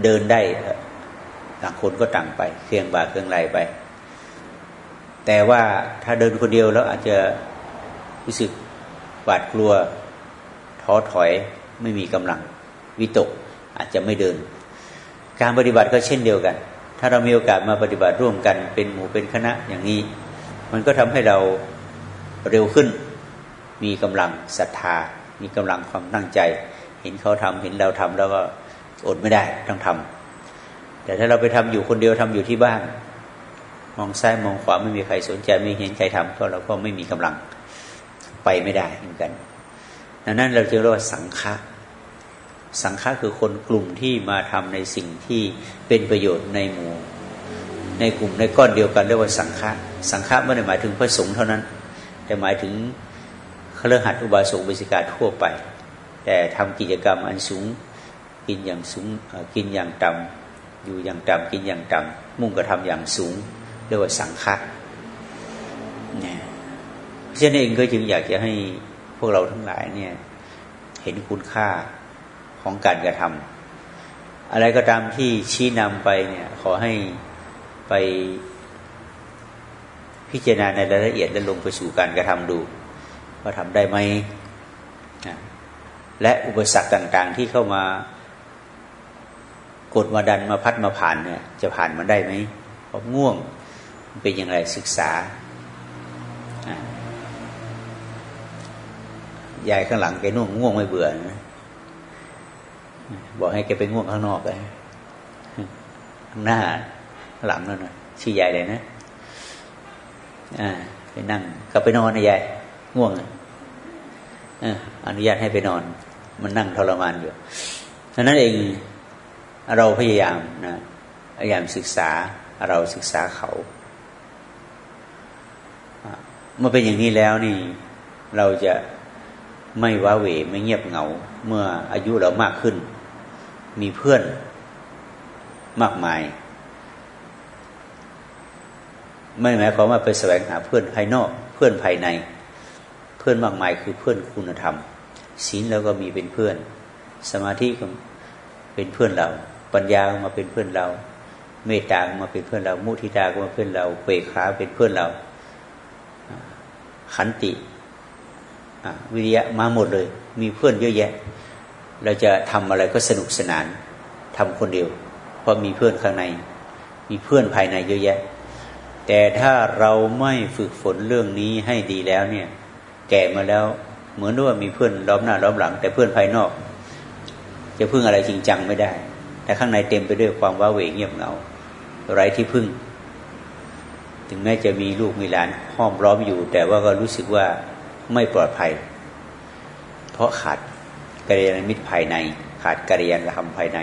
เดินได้ต่างคนก็ต่างไปเครื่องบาเครื่องไรไป แต่ว่าถ้าเดินคนเดียวแล้วอาจจะรู้สึกหวาดกลัว ท้อถอยไม่มีกำลังวิตกอาจจะไม่เดิน การปฏิบัติก็เช่นเดียวกัน ถ้าเรามีโอกาสมาปฏิบัติร่วมกันเป็นหมู่เป็นคณะอย่างนี้ มันก็ทำให้เราเร็วขึ้น มีกำลังศรัทธา มีกำลังความตั้งใจ เห็นเขาทำเห็นเราทำแล้วก็อดไม่ได้ต้องทำแต่ถ้าเราไปทำอยู่คนเดียวทำอยู่ที่บ้าน มองซ้ายมองขวาไม่มีใครสนใจไม่เห็นใครทำก็เราก็ไม่มีกำลังไปไม่ได้เหมือนกัน ดังนั้นเราจึงเรียกว่าสังฆะสังฆะคือคนกลุ่มที่มาทำในสิ่งที่เป็นประโยชน์ในหมู่ ในกลุ่มในก้อนเดียวกันเรียกว่าสังฆะสังฆะไม่ได้หมายถึงพระสงฆ์เท่านั้น แต่หมายถึงเครือขัดอุบาสกบิสิกาทั่วไป แต่ทำกิจกรรมอันสูงกินอย่างสูงกินอย่างต่ำอยู่อย่างต่ำกินอย่างต่ำมุ่งกระทำอย่างสูง เรียกว่าสังฆะเนี่ยเพราะฉะนั้นเองก็จึงอยากจะให้ วกเราทั้งหลายเนี่ย เห็นคุณค่าของการกระทำอะไรก็ตามที่ชี้นำไปเนี่ย ขอให้ไปพิจารณาในรายละเอียดและลงไปสู่การกระทำดู ว่าทำได้ไหมและอุปสรรคต่าง ๆ ที่เข้ามากดมาดันมาพัดมาผ่านเนี่ย จะผ่านมันได้ไหมเพราะง่วงเป็นอย่างไรศึกษา ยายข้างหลังแกน่วงง่วงไม่เบื่อนะบอกให้แกไปง่วงข้างนอกไปข้างหน้าหลังนั่นนะชื่อยายเลยนะอ่าไปนั่งก็ไปนอนนะยายง่วงอ่าอนุญาตให้ไปนอน มันนั่งทรมานอยู่ดังนั้นเองเราพยายามนะพยายามศึกษาเราศึกษาเขาเมื่อเป็นอย่างนี้แล้วนี่ เราจะ ไม่ว้าเหวไม่เงียบเหงา เมื่ออายุเรามากขึ้น มีเพื่อนมากมาย ไม่หมายความว่าไปแสวงหาเพื่อนภายนอก เพื่อนภายใน เพื่อนมากมายคือเพื่อนคุณธรรมศีลเราก็มีเป็นเพื่อน สมาธิก็เป็นเพื่อนเรา ปัญญามาเป็นเพื่อนเรา เมตตาก็มาเป็นเพื่อนเรา มุทิตาก็มาเป็นเพื่อนเราเปรขาเป็นเพื่อนเรา ขันติ วิริยะมาหมดเลย มีเพื่อนเยอะแยะ เราจะทำอะไรก็สนุกสนานทำคนเดียว เพราะมีเพื่อนข้างใน มีเพื่อนภายในเยอะแยะ แต่ถ้าเราไม่ฝึกฝนเรื่องนี้ให้ดีแล้วเนี่ย แก่มาแล้วเหมือนว่ามีเพื่อนล้อมหน้าล้อมหลัง แต่เพื่อนภายนอก จะพึ่งอะไรจริงจังไม่ได้ แต่ข้างในเต็มไปด้วยความว้าเหวเงียบเหงาไร้ที่พึ่ง ถึงแม้จะมีลูกมีหลานห้อมล้อมอยู่ แต่ว่าก็รู้สึกว่า ไม่ปลอดภัย เพราะขาดกัลยาณมิตรภายใน ขาดกัลยาณธรรมภายใน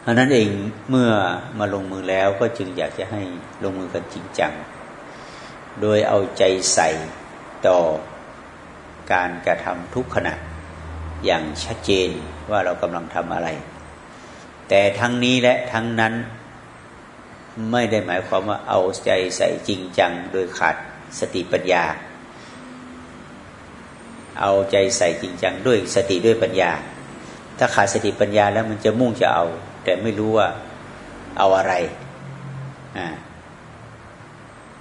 เพราะนั้นเองเมื่อมาลงมือแล้วก็จึงอยากจะให้ลงมือกันจริงจัง โดยเอาใจใส่ต่อการกระทำทุกขณะอย่างชัดเจนว่าเรากำลังทำอะไร แต่ทั้งนี้และทั้งนั้นไม่ได้หมายความว่าเอาใจใส่จริงจัง โดยขาดสติปัญญา เอาใจใส่จริงจังด้วยสติด้วยปัญญา ถ้าขาดสติปัญญาแล้วมันจะมุ่งจะเอา แต่ไม่รู้ว่าเอาอะไรอ่า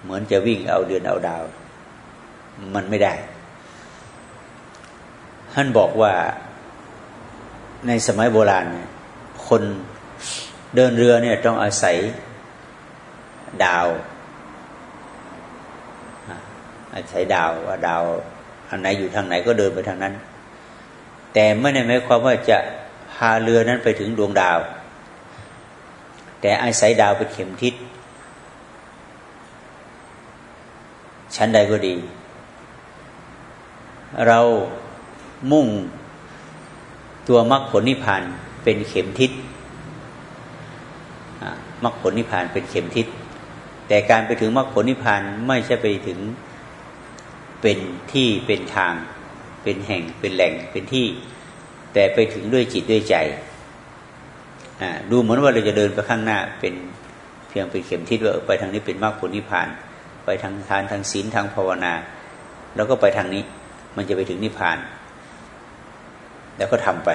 เหมือนจะวิ่งเอาเดือนเอาดาว มันไม่ได้ ท่านบอกว่าในสมัยโบราณ คนเดินเรือเนี่ยต้องอาศัยดาวอาศัยดาวว่าดาว อันไหนอยู่ทางไหนก็เดินไปทางนั้น แต่ไม่ได้หมายความว่าจะพาเรือนั้นไปถึงดวงดาว แต่อาศัยดาวเป็นเข็มทิศชั้นใดก็ดี เรามุ่งตัวมรรคผลนิพพานเป็นเข็มทิศมรรคผลนิพพานเป็นเข็มทิศแต่การไปถึงมรรคผลนิพพานไม่ใช่ไปถึง เป็นที่เป็นทาง เป็นแห่งเป็นแหล่งเป็นที่ แต่ไปถึงด้วยจิตด้วยใจดูเหมือนว่าเราจะเดินไปข้างหน้าเป็นเพียงเป็นเข็มทิศว่าไปทางนี้เป็นมรรคผลนิพพาน ไปทางทานทางศีลทางภาวนา แล้วก็ไปทางนี้มันจะไปถึงนิพพาน แล้วก็ทำไป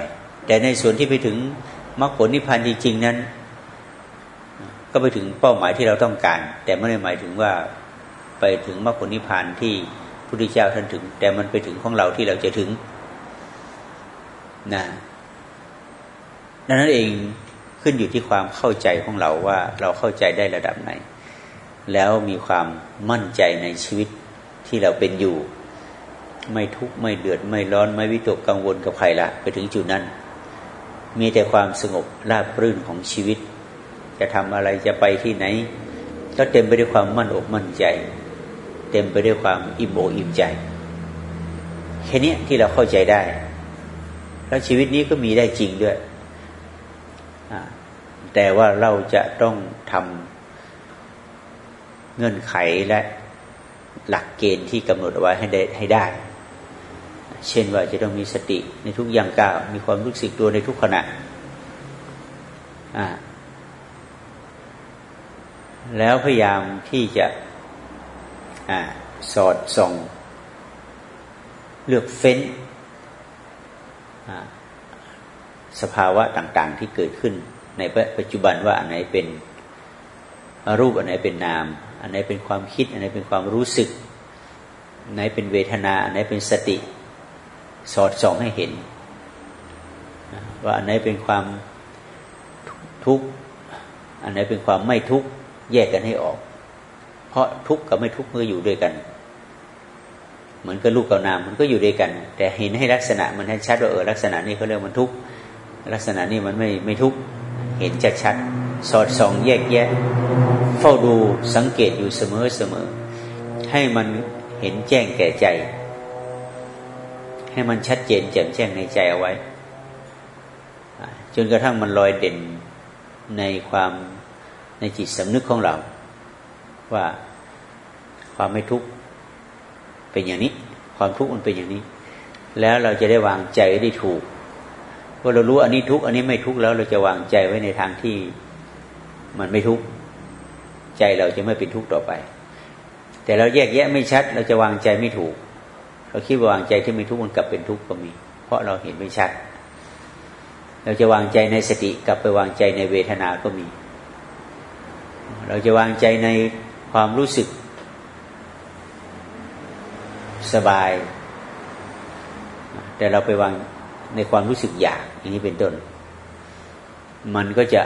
แต่ในส่วนที่ไปถึงมรรคผลนิพพานจริงๆนั้น ก็ไปถึงเป้าหมายที่เราต้องการ แต่ไม่ได้หมายถึงว่าไปถึงมรรคผลนิพพานที่ พระพุทธเจ้าท่านถึง แต่มันไปถึงของเราที่เราจะถึงนะดังนั้นเองขึ้นอยู่ที่ความเข้าใจของเราว่าเราเข้าใจได้ระดับไหน แล้วมีความมั่นใจในชีวิตที่เราเป็นอยู่ ไม่ทุกข์ไม่เดือดไม่ร้อนไม่วิตกกังวลกับใครละไปถึงจุดนั้น มีแต่ความสงบราบรื่นของชีวิต จะทำอะไรจะไปที่ไหน ก็เต็มไปด้วยความมั่นอกมั่นใจ เต็มไปด้วยความอิ่มอกอิ่มใจ แค่นี้ที่เราเข้าใจได้ แล้วชีวิตนี้ก็มีได้จริงด้วย แต่ว่าเราจะต้องทำเงื่อนไขและหลักเกณฑ์ที่กำหนดไว้ให้ได้ให้ได้ เช่นว่าจะต้องมีสติในทุกอย่างก้าว มีความรู้สึกตัวในทุกขณะแล้วพยายามที่จะ อสอดส่อง เลือกเฟ้น สภาวะต่างๆที่เกิดขึ้น ในปัจจุบันว่าอันไหนเป็นรูปอันไหนเป็นนาม อันไหนเป็นความคิด อันไหนเป็นความรู้สึก อันไหนเป็นเวทนา อันไหนเป็นสติ สอดส่องให้เห็น ว่าอันไหนเป็นความทุกข์อันไหนเป็นความไม่ทุกข์แยกกันให้ออก เพราะทุกข์กับไม่ทุกข์เมื่ออยู่ด้วยกัน เหมือนกับลูกกับนามมันก็อยู่ด้วยกัน แต่เห็นให้ลักษณะมันให้ชัดว่าเออลักษณะนี้เขาเรียกมันทุกข์ลักษณะนี้มันไม่ไม่ทุกข์เห็นชัดชัดสอดส่องแยกแยะ เฝ้าดูสังเกตอยู่เสมอเสมอ ให้มันเห็นแจ้งแก่ใจ ให้มันชัดเจนแจ่มแจ้งในใจเอาไว้ จนกระทั่งมันลอยเด่นในความในจิตสำนึกของเรา ว่าความไม่ทุกข์เป็นอย่างนี้ ความทุกข์มันเป็นอย่างนี้ แล้วเราจะได้วางใจได้ถูกว่าเรารู้อันนี้ทุกข์อันนี้ไม่ทุกข์แล้วเราจะวางใจไว้ในทางที่มันไม่ทุกข์ใจเราจะไม่เป็นทุกข์ต่อไป แต่เราแยกแยะไม่ชัด เราจะวางใจไม่ถูก เราคิดว่าวางใจที่ไม่ทุกข์มันกลับเป็นทุกข์ก็มี เพราะเราเห็นไม่ชัด เราจะวางใจในสติกลับไปวางใจในเวทนาก็มี เราจะวางใจใน ความรู้สึก สบาย แต่เราไปวางในความรู้สึกอยากอย่างนี้เป็นต้น มันก็จะ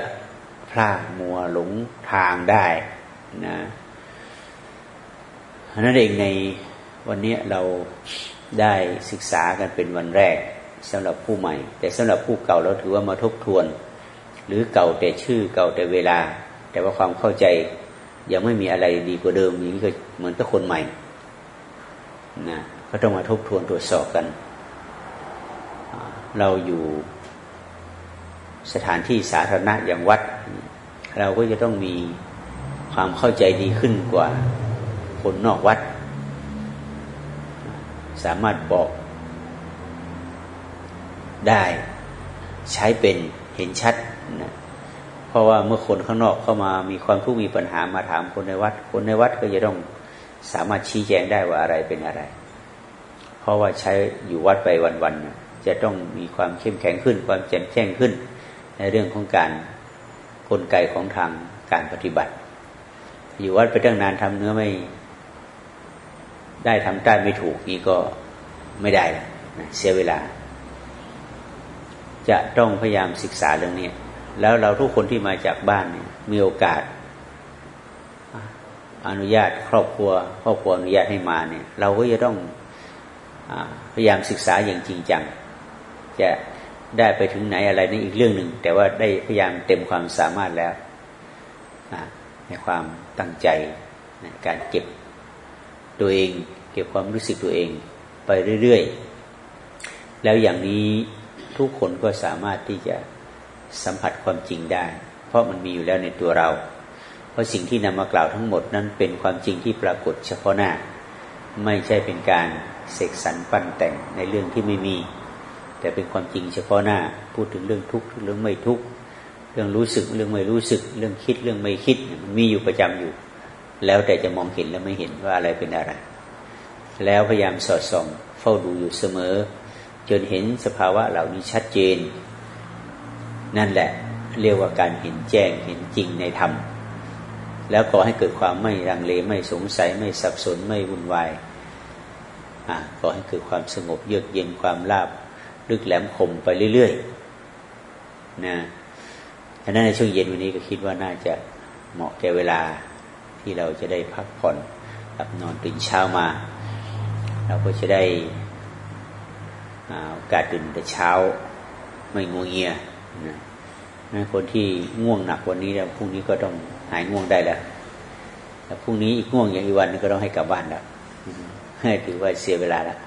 พลาดมัวหลงทางได้นะนั่นเองในวันนี้เราได้ศึกษากันเป็นวันแรกสำหรับผู้ใหม่ แต่สำหรับผู้เก่าเราถือว่ามาทบทวน หรือเก่าแต่ชื่อเก่าแต่เวลา แต่ว่าความเข้าใจ ยังไม่มีอะไรดีกว่าเดิมอย่างนี้ก็เหมือนกับคนใหม่นะก็ต้องมาทบทวนตรวจสอบกัน เราอยู่สถานที่สาธารณะอย่างวัด เราก็จะต้องมีความเข้าใจดีขึ้นกว่าคนนอกวัด สามารถบอกได้ใช้เป็นเห็นชัดนะ ราะว่าเมื่อคนข้างนอกเข้ามามีความทุกข์มีปัญหามาถามคนในวัด คนในวัดก็จะต้องสามารถชี้แจงได้ว่าอะไรเป็นอะไร เพราะว่าใช้อยู่วัดไปวันๆจะต้องมีความเข้มแข็งขึ้น ความแจ่มแจ้งขึ้น ในเรื่องของการกลไกของทางการปฏิบัติ อยู่วัดไปตั้งนานทำเนื้อไม่ได้ทำใต้ไม่ถูกนี่ก็ไม่ได้นะเสียเวลา จะต้องพยายามศึกษาเรื่องนี้ แล้วเราทุกคนที่มาจากบ้านเนี่ยมีโอกาส อนุญาตครอบครัวครอบครัวอนุญาตให้มาเนี่ย เราก็จะต้องอพยายามศึกษาอย่างจริงจัง จะได้ไปถึงไหนอะไรนี่อีกเรื่องหนึ่ง แต่ว่าได้พยายามเต็มความสามารถแล้วในความตั้งใจในการเก็บตัวเอง เก็บความรู้สึกตัวเอง ไปเรื่อยๆ แล้วอย่างนี้ทุกคนก็สามารถที่จะ สัมผัสความจริงได้ เพราะมันมีอยู่แล้วในตัวเรา เพราะสิ่งที่นำมากล่าวทั้งหมดนั้นเป็นความจริงที่ปรากฏเฉพาะหน้า ไม่ใช่เป็นการเสกสรรปั้นแต่งในเรื่องที่ไม่มี แต่เป็นความจริงเฉพาะหน้า พูดถึงเรื่องทุกข์เรื่องไม่ทุกข์เรื่องรู้สึกเรื่องไม่รู้สึก เรื่องคิดเรื่องไม่คิดมันมีอยู่ประจำอยู่ แล้วแต่จะมองเห็นและไม่เห็นว่าอะไรเป็นอะไร แล้วพยายามสอดส่อง เฝ้าดูอยู่เสมอ จนเห็นสภาวะเหล่านี้ชัดเจน นั่นแหละเรียกว่าการเห็นแจ้งเห็นจริงในธรรม แล้วขอให้เกิดความไม่รังเลไม่สงสัยไม่สับสนไม่วุ่นวายขอให้เกิดความสงบเยือกเย็นความราบลึกแหลมคมไปเรื่อยๆนะดังนั้นในช่วงเย็นวันนี้ก็คิดว่าน่าจะเหมาะแก่เวลาที่เราจะได้พักผ่อนหลับนอนตื่นเช้ามา เราก็จะได้โอกาสตื่นแต่เช้าไม่งัวเงีย นะคนที่ง่วงหนักวันนี้แล้วพรุ่งนี้ก็ต้องหายง่วงได้แล้วแต่พรุ่งนี้อีกง่วงอย่างอีกวันนึงก็ต้องให้กลับบ้านแล้วให้ถือว่าเสียเวลาแล้ว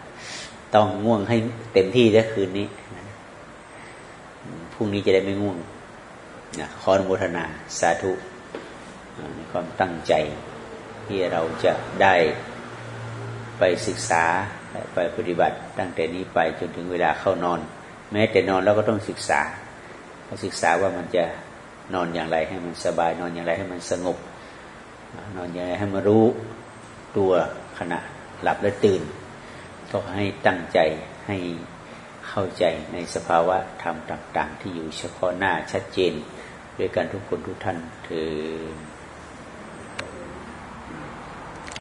ต้องง่วงให้เต็มที่แล้วคืนนี้พรุ่งนี้จะได้ไม่ง่วงนะขออนุโมทนาสาธุในความตั้งใจที่เราจะได้ไปศึกษาไปปฏิบัติตั้งแต่นี้ไปจนถึงเวลาเข้านอน แม้แต่นอนเราก็ต้องศึกษา ศึกษาว่ามันจะนอนอย่างไรให้มันสบาย นอนอย่างไรให้มันสงบ นอนอย่างไรให้มันรู้ตัวขณะหลับและตื่น ก็ให้ตั้งใจให้เข้าใจในสภาวะธรรมต่าง ๆ ที่อยู่เฉพาะหน้าชัดเจน ด้วยกันทุกคนทุกท่านถือ